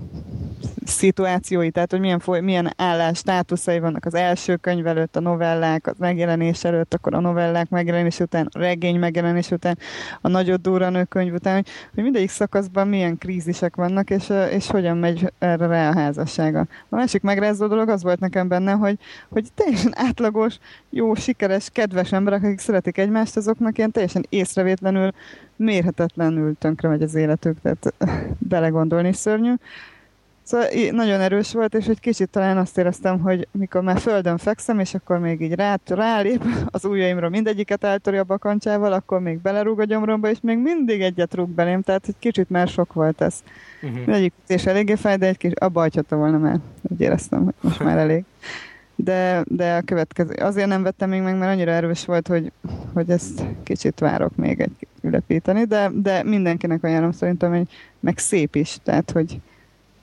szituációi, tehát hogy milyen, foly, milyen állás, státuszai vannak az első könyv előtt, a novellák, az megjelenés előtt, akkor a novellák megjelenés után, a regény megjelenés után, a nagyot durranő könyv után, hogy, hogy mindegyik szakaszban milyen krízisek vannak, és, és hogyan megy erre rá a házassága. A másik megrázó dolog az volt nekem benne, hogy, hogy teljesen átlagos, jó, sikeres, kedves emberek, akik szeretik egymást, azoknak ilyen teljesen észrevétlenül mérhetetlenül tönkre megy az életük, tehát belegondolni szörnyű. Szóval nagyon erős volt, és egy kicsit talán azt éreztem, hogy mikor már földön fekszem, és akkor még így rá, rálép az ujjaimra mindegyiket eltörje a bakancsával, akkor még belerúg a gyomromba, és még mindig egyet rúg belém, tehát egy kicsit már sok volt ez. Uh-huh. Mindegyik és eléggé fáj, de egy kis abba hagyhatta volna már. Úgy éreztem, hogy most már elég. De, de a következő, azért nem vettem még meg, mert annyira erős volt, hogy, hogy ezt kicsit várok még egy ülepíteni, de, de mindenkinek ajánlom szerintem, hogy meg szép is, tehát hogy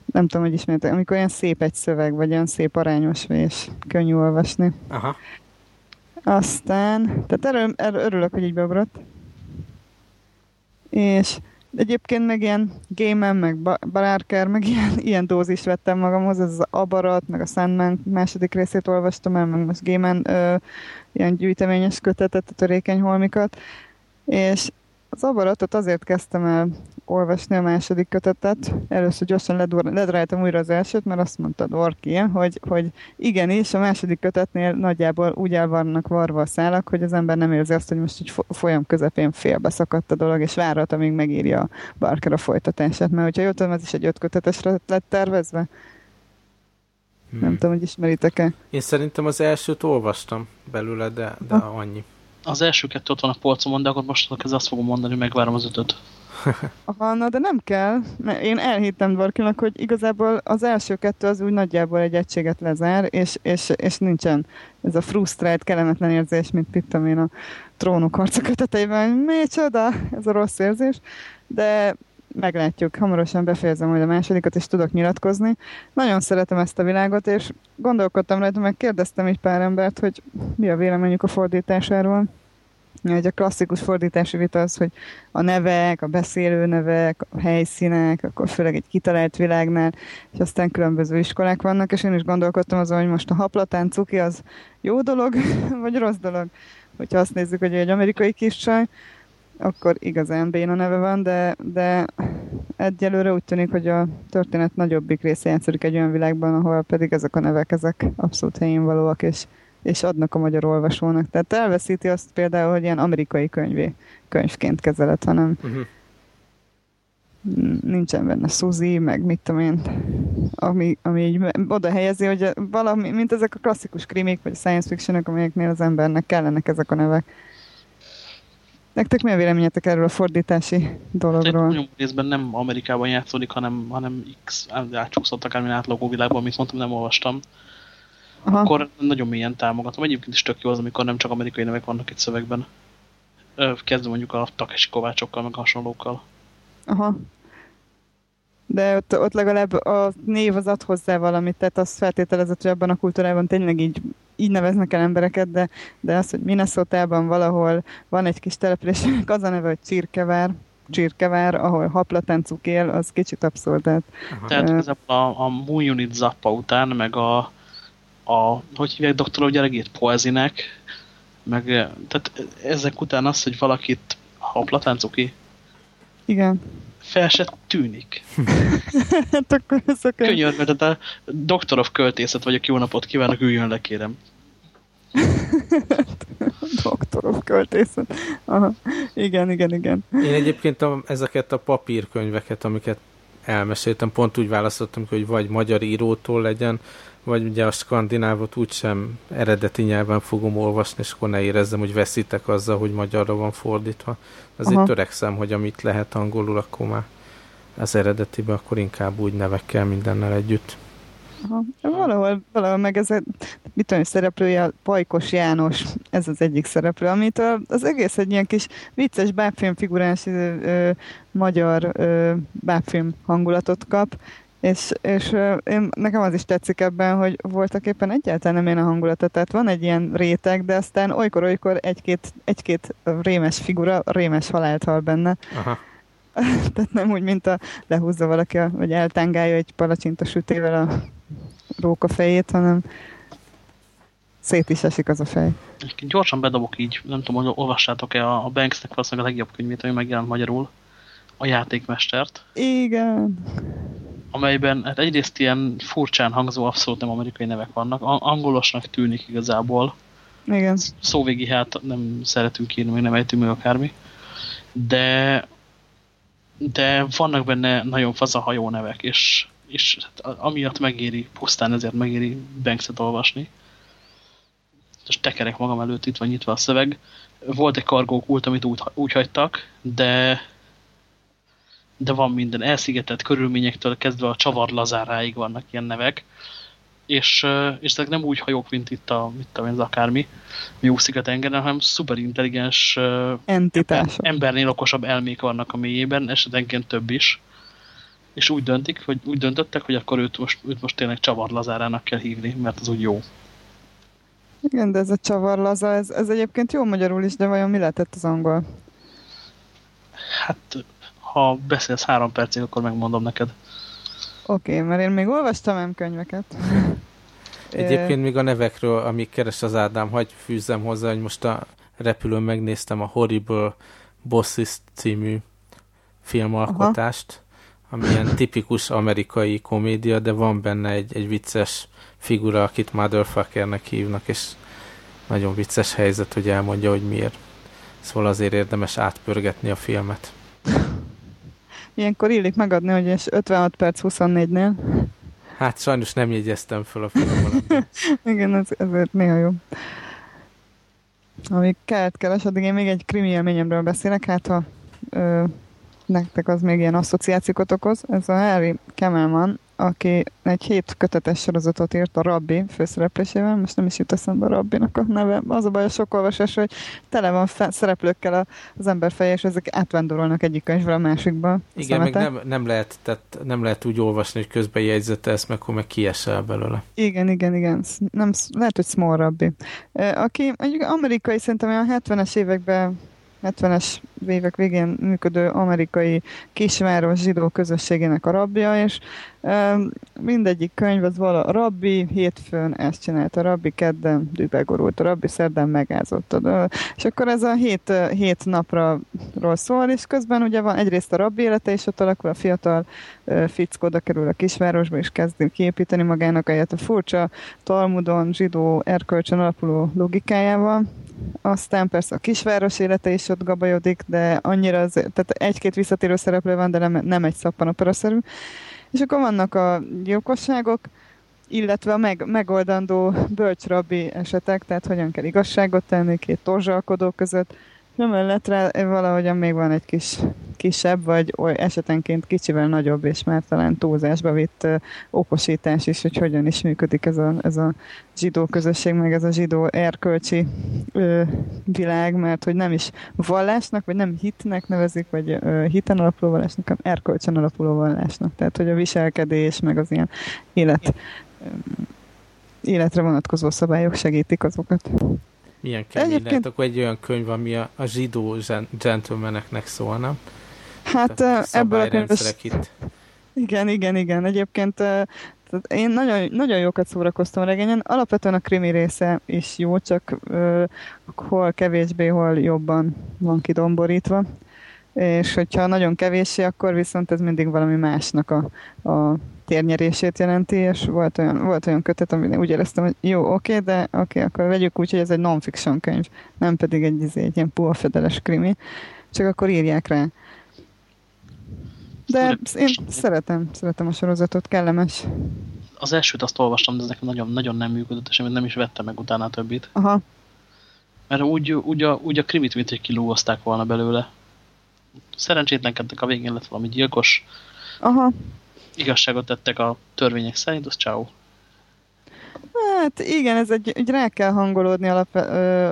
nem tudom, hogy ismertek, amikor olyan szép egy szöveg, vagy olyan szép arányos, és könnyű olvasni. Aha. Aztán, tehát erről, erről örülök, hogy így beugrott. És egyébként meg ilyen Game meg Barárker, meg ilyen, ilyen dózis vettem magamhoz, ez az Abarat, meg a Sandman második részét olvastam el, meg most Game ilyen gyűjteményes kötetet, a törékeny holmikat, és az abaratot azért kezdtem el olvasni a második kötetet. Először gyorsan ledráltam újra az elsőt, mert azt mondta Dorki, hogy, hogy igenis, a második kötetnél nagyjából úgy el vannak varva a szálak, hogy az ember nem érzi azt, hogy most egy folyam közepén félbe szakadt a dolog, és várhat, amíg megírja a Barker a folytatását. Mert hogyha jól tudom, ez is egy öt kötetesre lett tervezve. Hmm. Nem tudom, hogy ismeritek-e. Én szerintem az elsőt olvastam belőle, de, de ha. annyi. Az első kettő ott van a polcomon, de akkor most ez azt fogom mondani, hogy megvárom az ötöt. (laughs) Aha, na de nem kell, mert én elhittem Dvarkinak, hogy igazából az első kettő az úgy nagyjából egy egységet lezár, és, és, és nincsen ez a frusztrált, kellemetlen érzés, mint pittem én a trónok harca köteteiben, micsoda, ez a rossz érzés, de meglátjuk, hamarosan befejezem majd a másodikat, és tudok nyilatkozni. Nagyon szeretem ezt a világot, és gondolkodtam rajta, meg kérdeztem egy pár embert, hogy mi a véleményük a fordításáról. Egy a klasszikus fordítási vita az, hogy a nevek, a beszélő nevek, a helyszínek, akkor főleg egy kitalált világnál, és aztán különböző iskolák vannak, és én is gondolkodtam azon, hogy most a haplatán cuki az jó dolog, (laughs) vagy rossz dolog. Hogyha azt nézzük, hogy egy amerikai kis csaj, akkor igazán béna neve van, de, de egyelőre úgy tűnik, hogy a történet nagyobbik része játszódik egy olyan világban, ahol pedig ezek a nevek, ezek abszolút helyén valóak, és, és adnak a magyar olvasónak. Tehát elveszíti azt például, hogy ilyen amerikai könyvé, könyvként kezelet, hanem uh-huh. nincsen benne Suzy, meg mit tudom én, ami, ami így oda helyezi, hogy valami, mint ezek a klasszikus krimik, vagy science fictionok, amelyeknél az embernek kellenek ezek a nevek. Nektek mi a véleményetek erről a fordítási dologról? Nagyon részben nem Amerikában játszódik, hanem, hanem X átcsúszott akármilyen átlagó világban, amit mondtam, nem olvastam. Aha. Akkor nagyon mélyen támogatom. Egyébként is tök jó az, amikor nem csak amerikai nevek vannak egy szövegben. Kezdve mondjuk a Takeshi Kovácsokkal, meg hasonlókkal. Aha. De ott, ott legalább a név az ad hozzá valamit, tehát az feltételezett, hogy abban a kultúrában tényleg így így neveznek el embereket, de, de az, hogy minnesota valahol van egy kis település, (laughs) az a neve, hogy Csirkevár, Csirkevár, ahol haplatáncuk él, az kicsit abszurd. Tehát, tehát uh, a, a Moon Unit Zappa után, meg a, a hogy hívják doktorok gyerekét, Poezinek, meg tehát ezek után az, hogy valakit haplatáncuki. Igen fel se tűnik. hát akkor ez a Könyörbe, tehát a Doctor of Költészet vagyok, jó napot kívánok, üljön le, kérem. (laughs) Doctor of Költészet. Aha. Igen, igen, igen. Én egyébként a, ezeket a papírkönyveket, amiket elmeséltem, pont úgy választottam, hogy vagy magyar írótól legyen, vagy ugye a skandinávot úgysem eredeti nyelven fogom olvasni, és akkor ne érezzem, hogy veszítek azzal, hogy magyarra van fordítva. Azért Aha. törekszem, hogy amit lehet angolul, akkor már az eredetibe, akkor inkább úgy nevekkel mindennel együtt. Aha. Valahol, valahol meg ez a, mit tudom, szereplője, Pajkos János, ez az egyik szereplő, amit az egész egy ilyen kis vicces bábfilm figurás ö, ö, magyar ö, bábfilm hangulatot kap, és, és én, nekem az is tetszik ebben, hogy voltak éppen egyáltalán nem én a hangulata, tehát van egy ilyen réteg, de aztán olykor-olykor egy-két, egy-két rémes figura rémes halált hal benne. Aha. (laughs) tehát nem úgy, mint a lehúzza valaki, vagy eltángálja egy palacsinta sütével a róka fejét, hanem szét is esik az a fej. Gyorsan bedobok így, nem tudom, hogy olvassátok-e a Banksnek valószínűleg a legjobb könyvét, ami megjelent magyarul, a játékmestert. Igen amelyben hát egyrészt ilyen furcsán hangzó, abszolút nem amerikai nevek vannak. Angolosnak tűnik igazából. Igen. Szóvégi hát nem szeretünk írni, még nem ejtünk meg akármi. De, de vannak benne nagyon fazahajó nevek, és, és hát amiatt megéri, pusztán ezért megéri Bankset olvasni. Most tekerek magam előtt, itt van nyitva a szöveg. Volt egy kargókult, amit úgy, úgy hagytak, de de van minden elszigetett körülményektől kezdve a csavar lazáráig vannak ilyen nevek, és, és ezek nem úgy hajók, mint itt a, mit tudom, ez akármi, mi úszik a tengeren, hanem szuperintelligens entitások. Embernél okosabb elmék vannak a mélyében, esetenként több is. És úgy döntik, hogy úgy döntöttek, hogy akkor őt most, őt most tényleg csavarlazárának kell hívni, mert az úgy jó. Igen, de ez a csavarlaza, ez, ez egyébként jó magyarul is, de vajon mi lehetett az angol? Hát ha beszélsz három percig, akkor megmondom neked. Oké, okay, mert én még olvastam nem könyveket. (laughs) Egyébként még a nevekről, amik keres az Ádám, hagy fűzzem hozzá, hogy most a repülőn megnéztem a Horrible Bosses című filmalkotást, Aha. ami ilyen tipikus amerikai komédia, de van benne egy, egy vicces figura, akit Motherfuckernek hívnak, és nagyon vicces helyzet, hogy elmondja, hogy miért. Szóval azért érdemes átpörgetni a filmet. Ilyenkor illik megadni, hogy és 56 perc 24-nél. Hát sajnos nem jegyeztem fel a filmet. (laughs) Igen, ez, ezért néha jó. Amíg kelt keres, addig én még egy krimi élményemről beszélek, hát ha ö, nektek az még ilyen asszociációkat okoz. Ez a Harry Kemelman, aki egy hét kötetes sorozatot írt a Rabbi főszereplésével, most nem is jut eszembe a Rabbinak a neve. Az a baj a sok olvasás, hogy tele van fe- szereplőkkel az ember feje, és ezek átvándorolnak egyik könyvről a másikba. Igen, meg nem, nem, lehet, tehát nem lehet úgy olvasni, hogy közben jegyzetelsz, meg akkor meg kiesel belőle. Igen, igen, igen. Nem, lehet, hogy Small Rabbi. Aki egy amerikai, szerintem olyan 70-es években 70-es évek végén működő amerikai kisváros zsidó közösségének a rabja, és mindegyik könyv az vala rabbi, hétfőn ezt csinált, a rabbi kedden dübegorult, a rabbi szerdán megázott. És akkor ez a hét, hét napra ról szól, és közben ugye van egyrészt a rabbi élete, és ott alakul a fiatal fickó, oda kerül a kisvárosba, és kezdi kiépíteni magának a furcsa Talmudon, zsidó erkölcsön alapuló logikájával, aztán persze a kisváros élete is ott gabajodik, de annyira az, tehát egy-két visszatérő szereplő van, de nem, nem egy szappanoperaszerű. És akkor vannak a gyilkosságok, illetve a meg, megoldandó bölcsrabbi esetek, tehát hogyan kell igazságot tenni két torzsalkodó között, Emellett rá valahogyan még van egy kis kisebb, vagy oly esetenként kicsivel nagyobb, és már talán túlzásba vitt okosítás is, hogy hogyan is működik ez a, ez a zsidó közösség, meg ez a zsidó erkölcsi uh, világ, mert hogy nem is vallásnak, vagy nem hitnek nevezik, vagy uh, hiten alapuló vallásnak, hanem erkölcsen alapuló vallásnak. Tehát, hogy a viselkedés, meg az ilyen élet, életre vonatkozó szabályok segítik azokat. Milyen kemény Egyébként... lehet, akkor egy olyan könyv, ami a, a zsidó gentlemaneknek szólna. Hát a ebből a könyves... itt. Igen, igen, igen. Egyébként tehát én nagyon, nagyon jókat szórakoztam a regényen. Alapvetően a krimi része is jó, csak uh, hol kevésbé, hol jobban van kidomborítva. És hogyha nagyon kevéssé, akkor viszont ez mindig valami másnak a, a térnyerését jelenti, és volt olyan, volt olyan kötet, amit úgy éreztem, hogy jó, oké, de oké, akkor vegyük úgy, hogy ez egy non-fiction könyv, nem pedig egy, egy, egy ilyen puha fedeles krimi, csak akkor írják rá. De én szeretem, szeretem a sorozatot, kellemes. Az elsőt azt olvastam, de ez nekem nagyon, nagyon nem működött, és nem is vettem meg utána többit. Aha. Mert úgy, úgy, a, úgy a krimit, mint hogy kilúgozták volna belőle. Szerencsétlenkedtek a végén lett valami gyilkos. Aha igazságot tettek a törvények szerint, az ciao. Hát igen, ez egy, egy rá kell hangolódni alap, ö,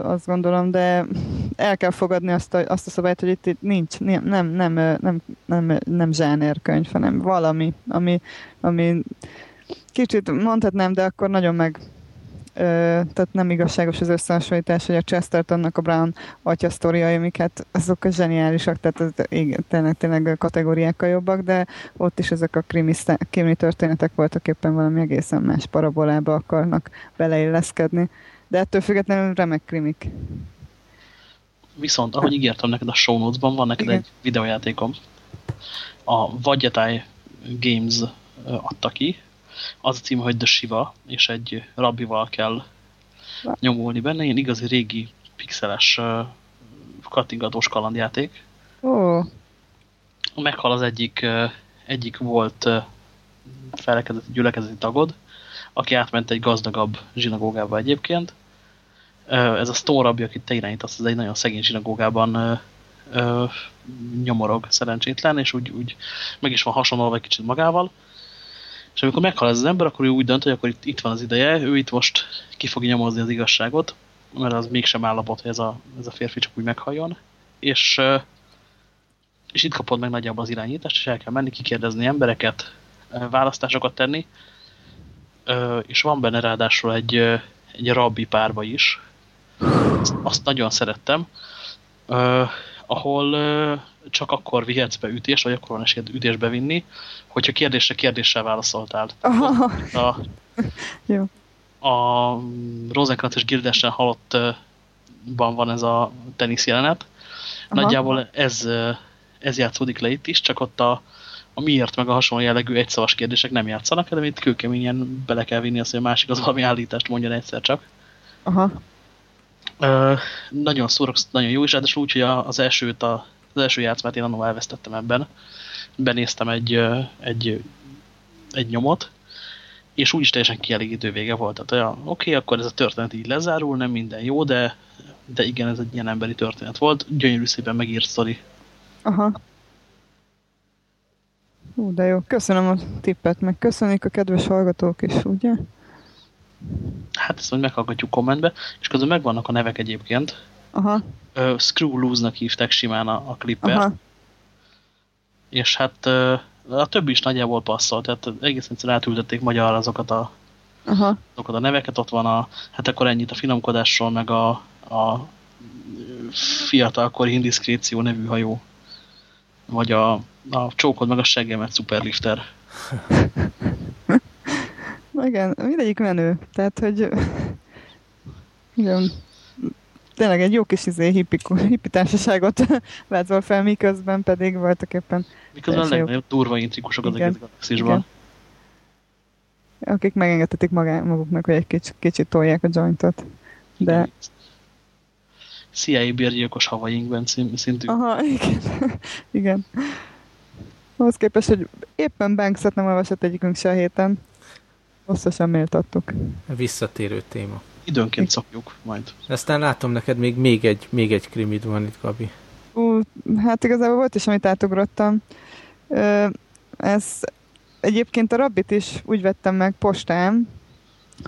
azt gondolom, de el kell fogadni azt a, azt a szabályt, hogy itt, itt nincs, nem, nem, nem, nem, nem, nem zsánerkönyv, hanem valami, ami, ami kicsit mondhatnám, de akkor nagyon meg tehát nem igazságos az összehasonlítás, hogy a Chestertonnak a Brown atya sztoriai, amik hát azok a zseniálisak, tehát az, igen, tényleg, tényleg kategóriákkal jobbak, de ott is ezek a krimi, krimi történetek voltak éppen valami egészen más parabolába akarnak beleilleszkedni. De ettől függetlenül remek krimik. Viszont, ahogy ígértem neked a show notes-ban, van neked Igen. egy videójátékom. A Vagyatáj Games adta ki, az a cím, hogy The Shiva, és egy rabbival kell nyomulni benne. Ilyen igazi régi pixeles kattingatós kalandjáték. Oh. Meghal az egyik, egyik volt felekezeti gyülekezeti tagod, aki átment egy gazdagabb zsinagógába egyébként. Ez a Stone rabbi, akit te irányítasz, ez egy nagyon szegény zsinagógában nyomorog szerencsétlen, és úgy, úgy meg is van hasonlóval egy kicsit magával. És amikor meghal ez az ember, akkor ő úgy dönt, hogy akkor itt, itt van az ideje, ő itt most ki fogja nyomozni az igazságot, mert az mégsem állapot, hogy ez a, ez a férfi csak úgy meghalljon. És, és itt kapod meg nagyjából az irányítást, és el kell menni, kikérdezni embereket, választásokat tenni. És van benne ráadásul egy, egy rabbi párba is. Azt nagyon szerettem ahol csak akkor vihetsz be ütést, vagy akkor van esélyed ütésbe vinni, hogyha kérdésre kérdéssel válaszoltál. Oh. A, Jó. a Rosenkrantz és Gildesen halottban van ez a tenisz jelenet. Aha. Nagyjából ez, ez játszódik le itt is, csak ott a, a miért meg a hasonló jellegű egyszavas kérdések nem játszanak, de itt kőkeményen bele kell vinni azt, hogy a másik az valami állítást mondjon egyszer csak. Aha. Nagyon szórakoztató, nagyon jó, és ráadásul úgy, hogy az elsőt, a, az első játszmát én annól elvesztettem ebben. Benéztem egy, egy, egy nyomot, és úgyis teljesen kielégítő vége volt. Tehát olyan, oké, akkor ez a történet így lezárul, nem minden jó, de, de igen, ez egy ilyen emberi történet volt. Gyönyörű szépen megírt sztori. Aha. Ú, de jó. Köszönöm a tippet, meg köszönik a kedves hallgatók is, ugye? Hát ezt majd meghallgatjuk kommentbe, és közben megvannak a nevek egyébként. Aha. Uh, Screw Loose-nak hívták simán a, a klipper. Aha. És hát uh, a többi is nagyjából passzol, tehát egész egyszerűen átültették magyar azokat a, Aha. azokat a neveket, ott van a, hát akkor ennyit a finomkodásról, meg a, a fiatalkori indiszkréció nevű hajó, vagy a, a csókod meg a seggemet Superlifter. (laughs) Igen, mindegyik menő. Tehát, hogy (laughs) igen, tényleg egy jó kis izé, hippi, hippi társaságot (laughs) vázol fel, miközben pedig voltak éppen... Miközben a legnagyobb durva intrikusok az egész galaxisban. Akik megengedhetik maguknak, hogy egy kicsit, kicsit tolják a jointot. De... Igen. CIA bérgyilkos havainkben szintű. Aha, (laughs) igen. igen. Ahhoz képest, hogy éppen Bankset nem olvasott egyikünk se a héten. Hosszasan méltattuk. Visszatérő téma. Időnként szokjuk majd. Aztán látom neked még, még egy, még egy krimid van itt, Gabi. Ú, hát igazából volt is, amit átugrottam. Ez egyébként a Rabbit is úgy vettem meg postán,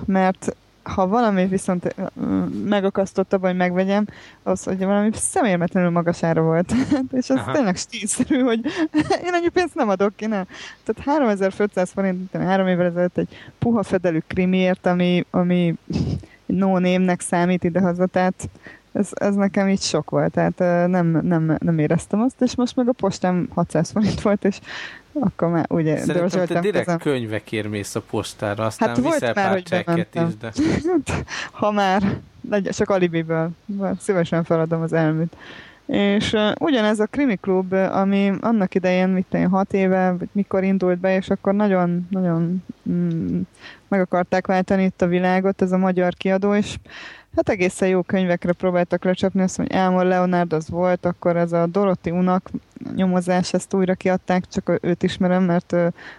mert ha valami viszont megakasztotta, vagy megvegyem, az, hogy valami szemérmetlenül magasára volt. (laughs) és az Aha. tényleg stílszerű, hogy (laughs) én annyi pénzt nem adok ki, nem. Tehát 3500 forint, három évvel ezelőtt egy puha fedelű krimiért, ami, ami (laughs) no name számít idehaza, tehát ez, ez nekem így sok volt, tehát nem, nem, nem éreztem azt, és most meg a postám 600 forint volt, és akkor már ugye Szerintem te direkt kezem. könyvekért mész a postára, aztán hát viszel már, pár csekket is, de... ha már, csak alibiből, szívesen feladom az elműt. És uh, ugyanez a Krimi Klub, ami annak idején, mit tenni, hat éve, vagy mikor indult be, és akkor nagyon, nagyon mm, meg akarták váltani itt a világot, ez a magyar kiadó, és hát egészen jó könyvekre próbáltak lecsapni, azt mondja, Elmar Leonard az volt, akkor ez a Dorothy Unak nyomozás, ezt újra kiadták, csak őt ismerem, mert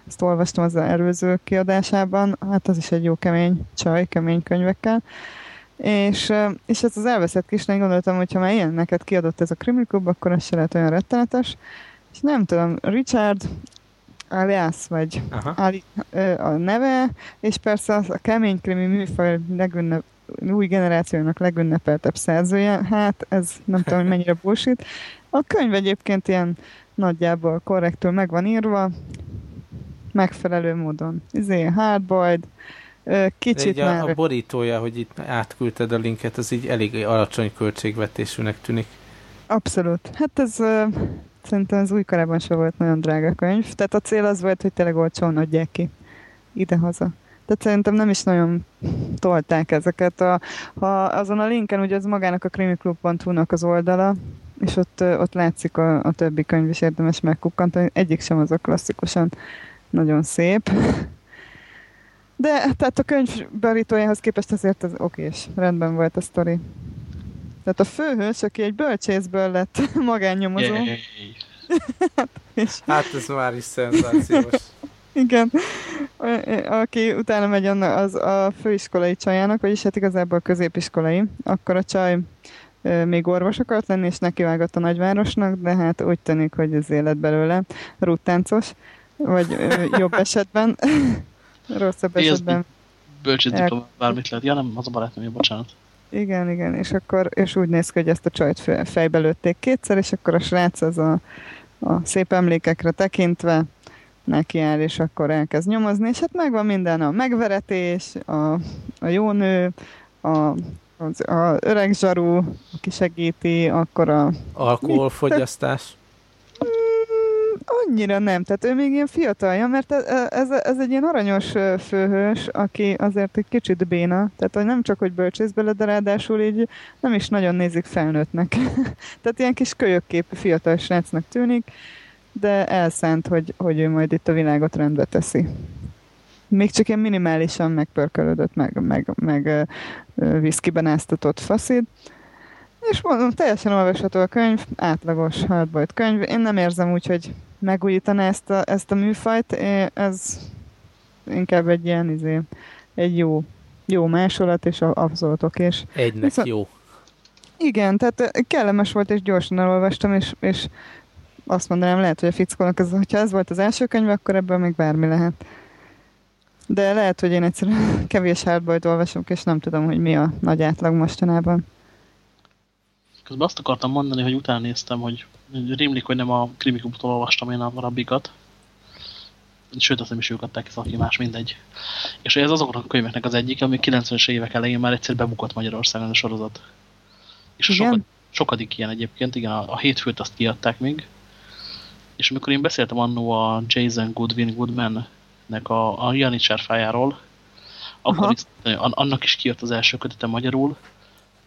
ezt olvastam az előző kiadásában, hát az is egy jó kemény csaj, kemény könyvekkel. És, és ez az elveszett kislány, gondoltam, hogy ha már ilyen neked kiadott ez a Krimi Klub, akkor ez se lehet olyan rettenetes. És nem tudom, Richard alias, vagy Ali, a neve, és persze az a kemény krimi műfaj legünnep, új generációnak legünnepeltebb szerzője, hát ez nem tudom, hogy mennyire bullshit. A könyv egyébként ilyen nagyjából korrektül meg van írva, megfelelő módon. Izé, hardboiled, Kicsit a, már... a borítója, hogy itt átküldted a linket, az így elég alacsony költségvetésűnek tűnik. Abszolút. Hát ez szerintem az új korában sem volt nagyon drága könyv. Tehát a cél az volt, hogy tényleg olcsón adják ki ide-haza. Tehát szerintem nem is nagyon tolták ezeket. A, ha azon a linken, ugye az magának a krimiklubb.hu-nak az oldala, és ott, ott látszik a, a többi könyv is érdemes megkukkantani. Egyik sem az a klasszikusan nagyon szép. De tehát a könyv berítójához képest azért az okés, rendben volt a sztori. Tehát a főhős, aki egy bölcsészből lett (laughs) magánnyomozó. (laughs) hát ez már is szenzációs. Igen. Aki utána megy az a főiskolai csajának, vagyis hát igazából a középiskolai, akkor a csaj még orvos akart lenni, és nekivágott a nagyvárosnak, de hát úgy tűnik, hogy az élet belőle rúttáncos, vagy jobb (laughs) esetben. (laughs) Rosszabb esetben. Bölcső el... bármit lehet. Ja, nem, az a barátnője, bocsánat. Igen, igen, és akkor és úgy néz ki, hogy ezt a csajt fejbe lőtték kétszer, és akkor a srác az a, a szép emlékekre tekintve neki áll, és akkor elkezd nyomozni, és hát megvan minden, a megveretés, a, a jó nő, a, az a öreg zsaru, aki segíti, akkor a... Alkoholfogyasztás annyira nem, tehát ő még ilyen fiatalja, mert ez, ez, ez egy ilyen aranyos főhős, aki azért egy kicsit béna, tehát hogy nem csak, hogy bölcsész bele, de ráadásul így nem is nagyon nézik felnőttnek. (laughs) tehát ilyen kis kölyökképű fiatal srácnak tűnik, de elszánt, hogy, hogy ő majd itt a világot rendbe teszi. Még csak ilyen minimálisan megpörkölődött, meg, meg, meg viszkiben áztatott faszid, és mondom, teljesen olvasható a könyv, átlagos hardboiled könyv. Én nem érzem úgy, hogy megújítaná ezt a, ezt a műfajt. Ez inkább egy ilyen, izé, egy jó, jó másolat, és abszolút okés. Egynek Viszont, jó. Igen, tehát kellemes volt, és gyorsan elolvastam, és, és azt mondanám, lehet, hogy a fickónak, ez, hogyha ez volt az első könyv, akkor ebből még bármi lehet. De lehet, hogy én egyszerűen (laughs) kevés hardboyt olvasok, és nem tudom, hogy mi a nagy átlag mostanában. Közben azt akartam mondani, hogy utána néztem, hogy rémlik, hogy nem a Krimikubtól olvastam én a rabbikat. Sőt, azt nem is ők adták, ez aki más, mindegy. És ez azoknak a könyveknek az egyik, ami 90-es évek elején már egyszer bebukott Magyarországon a sorozat. És a sokad, sokadik ilyen egyébként, igen, a, a hétfőt azt kiadták még. És amikor én beszéltem annó a Jason Goodwin Goodman-nek a, a Janicser fájáról, akkor is, annak is kijött az első kötete magyarul.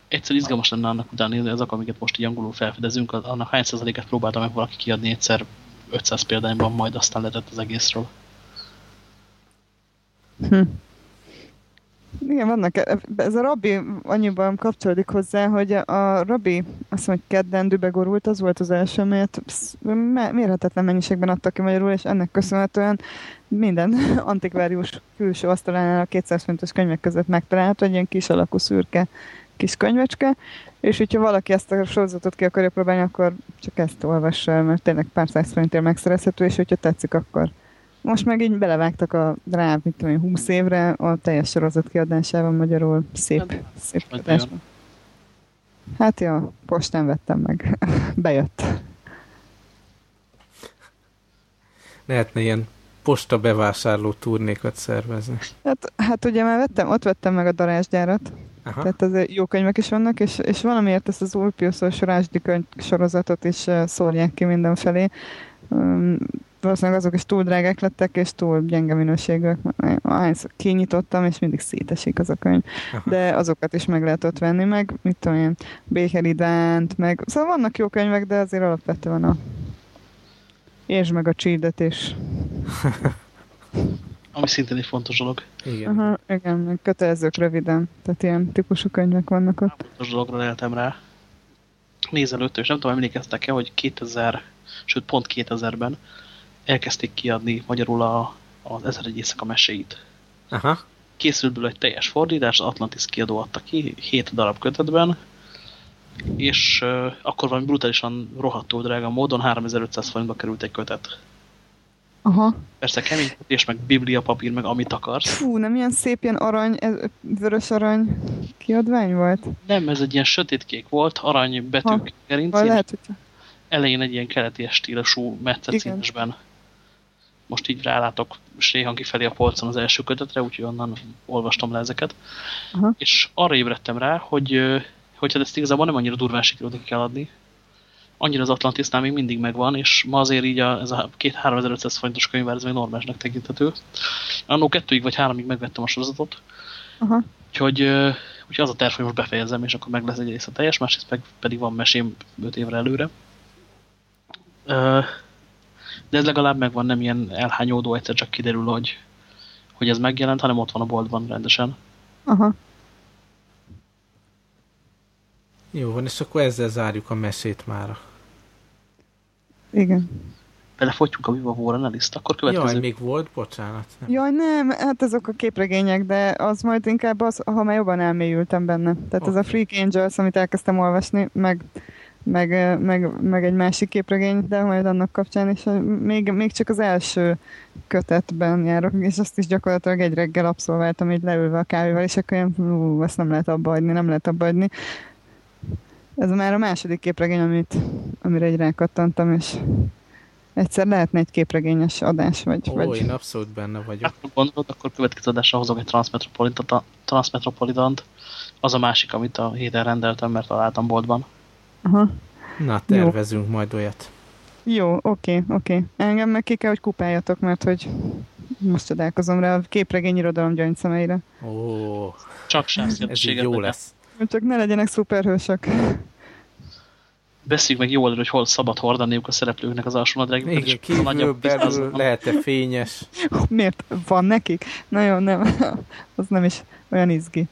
Egyszer izgalmas lenne annak után nézni, azok, amiket most így angolul felfedezünk, annak hány százaléket próbáltam meg valaki kiadni egyszer 500 példányban, majd aztán letett az egészről. Hm. Igen, vannak, ez a rabbi annyiban kapcsolódik hozzá, hogy a rabbi, azt mondom, hogy kedden dübegorult, az volt az első, mert mérhetetlen mennyiségben adtak ki magyarul, és ennek köszönhetően minden (laughs) antikvárius külső asztalánál a 200 fontos könyvek között megtalálható egy ilyen kis alakú szürke kis könyvecske, és hogyha valaki ezt a sorozatot ki akarja próbálni, akkor csak ezt olvassa mert tényleg pár száz forintért megszerezhető, és hogyha tetszik, akkor most meg így belevágtak a rá, mit tudom én, 20 évre a teljes sorozat kiadásában magyarul szép, hát, szép kiadásban. Hát ja, postán vettem meg. (laughs) Bejött. Lehetne ilyen posta bevásárló turnékat szervezni. Hát, hát ugye már vettem, ott vettem meg a darázsgyárat. Aha. Tehát az jó könyvek is vannak, és, és valamiért ezt az Ulpiuszos Rásdi könyv sorozatot is szórják ki mindenfelé. Um, valószínűleg azok is túl drágák lettek, és túl gyenge minőségűek. Ahányszor kinyitottam, és mindig szétesik az a könyv. De azokat is meg lehet ott venni, meg mit tudom én, Békeri Dánt, meg szóval vannak jó könyvek, de azért alapvetően a és meg a csídet is. (laughs) Ami szintén egy fontos dolog. Igen. Aha, igen, meg kötelezők röviden. Tehát ilyen típusú könyvek vannak ott. Fontos dologra éltem rá. Nézelőtt, és nem tudom, emlékeztek-e, hogy 2000, sőt pont 2000-ben elkezdték kiadni magyarul a, az Ezer egy éjszaka meséit. Aha. Készült belőle egy teljes fordítás, az Atlantis kiadó adta ki, 7 darab kötetben, és uh, akkor valami brutálisan rohadtó drága módon 3500 forintba került egy kötet. Aha. Persze kemény és meg biblia papír, meg amit akarsz. Fú, nem ilyen szép ilyen arany, ez, vörös arany kiadvány volt? Nem, ez egy ilyen sötétkék volt, arany betűk gerincén. Lehet, hogy... Elején egy ilyen keleti stílusú metszet színesben. Most így rálátok Sréhan kifelé a polcon az első kötetre, úgyhogy onnan olvastam le ezeket. Aha. És arra ébredtem rá, hogy hogyha ezt igazából nem annyira durván sikerült kell adni, annyira az Atlantisnál még mindig megvan, és ma azért így a, ez a 3500 forintos könyvár, ez még normálisnak tekinthető. Annó kettőig vagy háromig megvettem a sorozatot, Aha. Úgyhogy, úgyhogy az a terv, hogy most befejezem, és akkor meg lesz egy rész a teljes, másrészt pedig van mesém 5 évre előre. De ez legalább megvan, nem ilyen elhányódó, egyszer csak kiderül, hogy, hogy ez megjelent, hanem ott van a boltban rendesen. Aha. Jó van, és akkor ezzel zárjuk a mesét mára. Igen. Belefogyjuk a Viva Warren Eliszt, akkor következő... Jaj, még volt, bocsánat. Nem. Jaj, nem, hát azok a képregények, de az majd inkább az, ha már jobban elmélyültem benne. Tehát okay. ez a Freak Angels, amit elkezdtem olvasni, meg, meg, meg, meg egy másik képregény, de majd annak kapcsán is még, még csak az első kötetben járok, és azt is gyakorlatilag egy reggel abszolváltam, így leülve a kávéval, és akkor ilyen, ú, ezt nem lehet abba adni, nem lehet abba adni. Ez már a második képregény, amit, amire egy rákattantam, és egyszer lehetne egy képregényes adás, vagy... Ó, vagy... én abszolút benne vagyok. Hát, gondolod, akkor következő adásra hozok egy Transmetropolitant. Az a másik, amit a héten rendeltem, mert találtam boltban. Aha. Na, tervezünk Jó. majd olyat. Jó, oké, oké. Engem meg ki kell, hogy kupáljatok, mert hogy most csodálkozom rá a képregény irodalom gyöngyszemeire. Ó, Csak sem Ez jó lesz. Csak ne legyenek szuperhősök beszéljük meg jól, hogy hol szabad hordaniuk a szereplőknek az alsónadrágjukat. Igen, kívül, belül lehet-e fényes? (laughs) Miért van nekik? Na jó, nem. (laughs) Az nem is olyan izgi.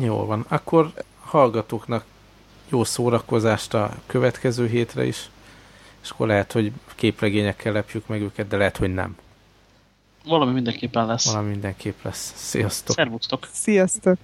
Jól van. Akkor hallgatóknak jó szórakozást a következő hétre is, és akkor lehet, hogy képregényekkel lepjük meg őket, de lehet, hogy nem. Valami mindenképpen lesz. Valami mindenképp lesz. Sziasztok! Szervusztok! Sziasztok!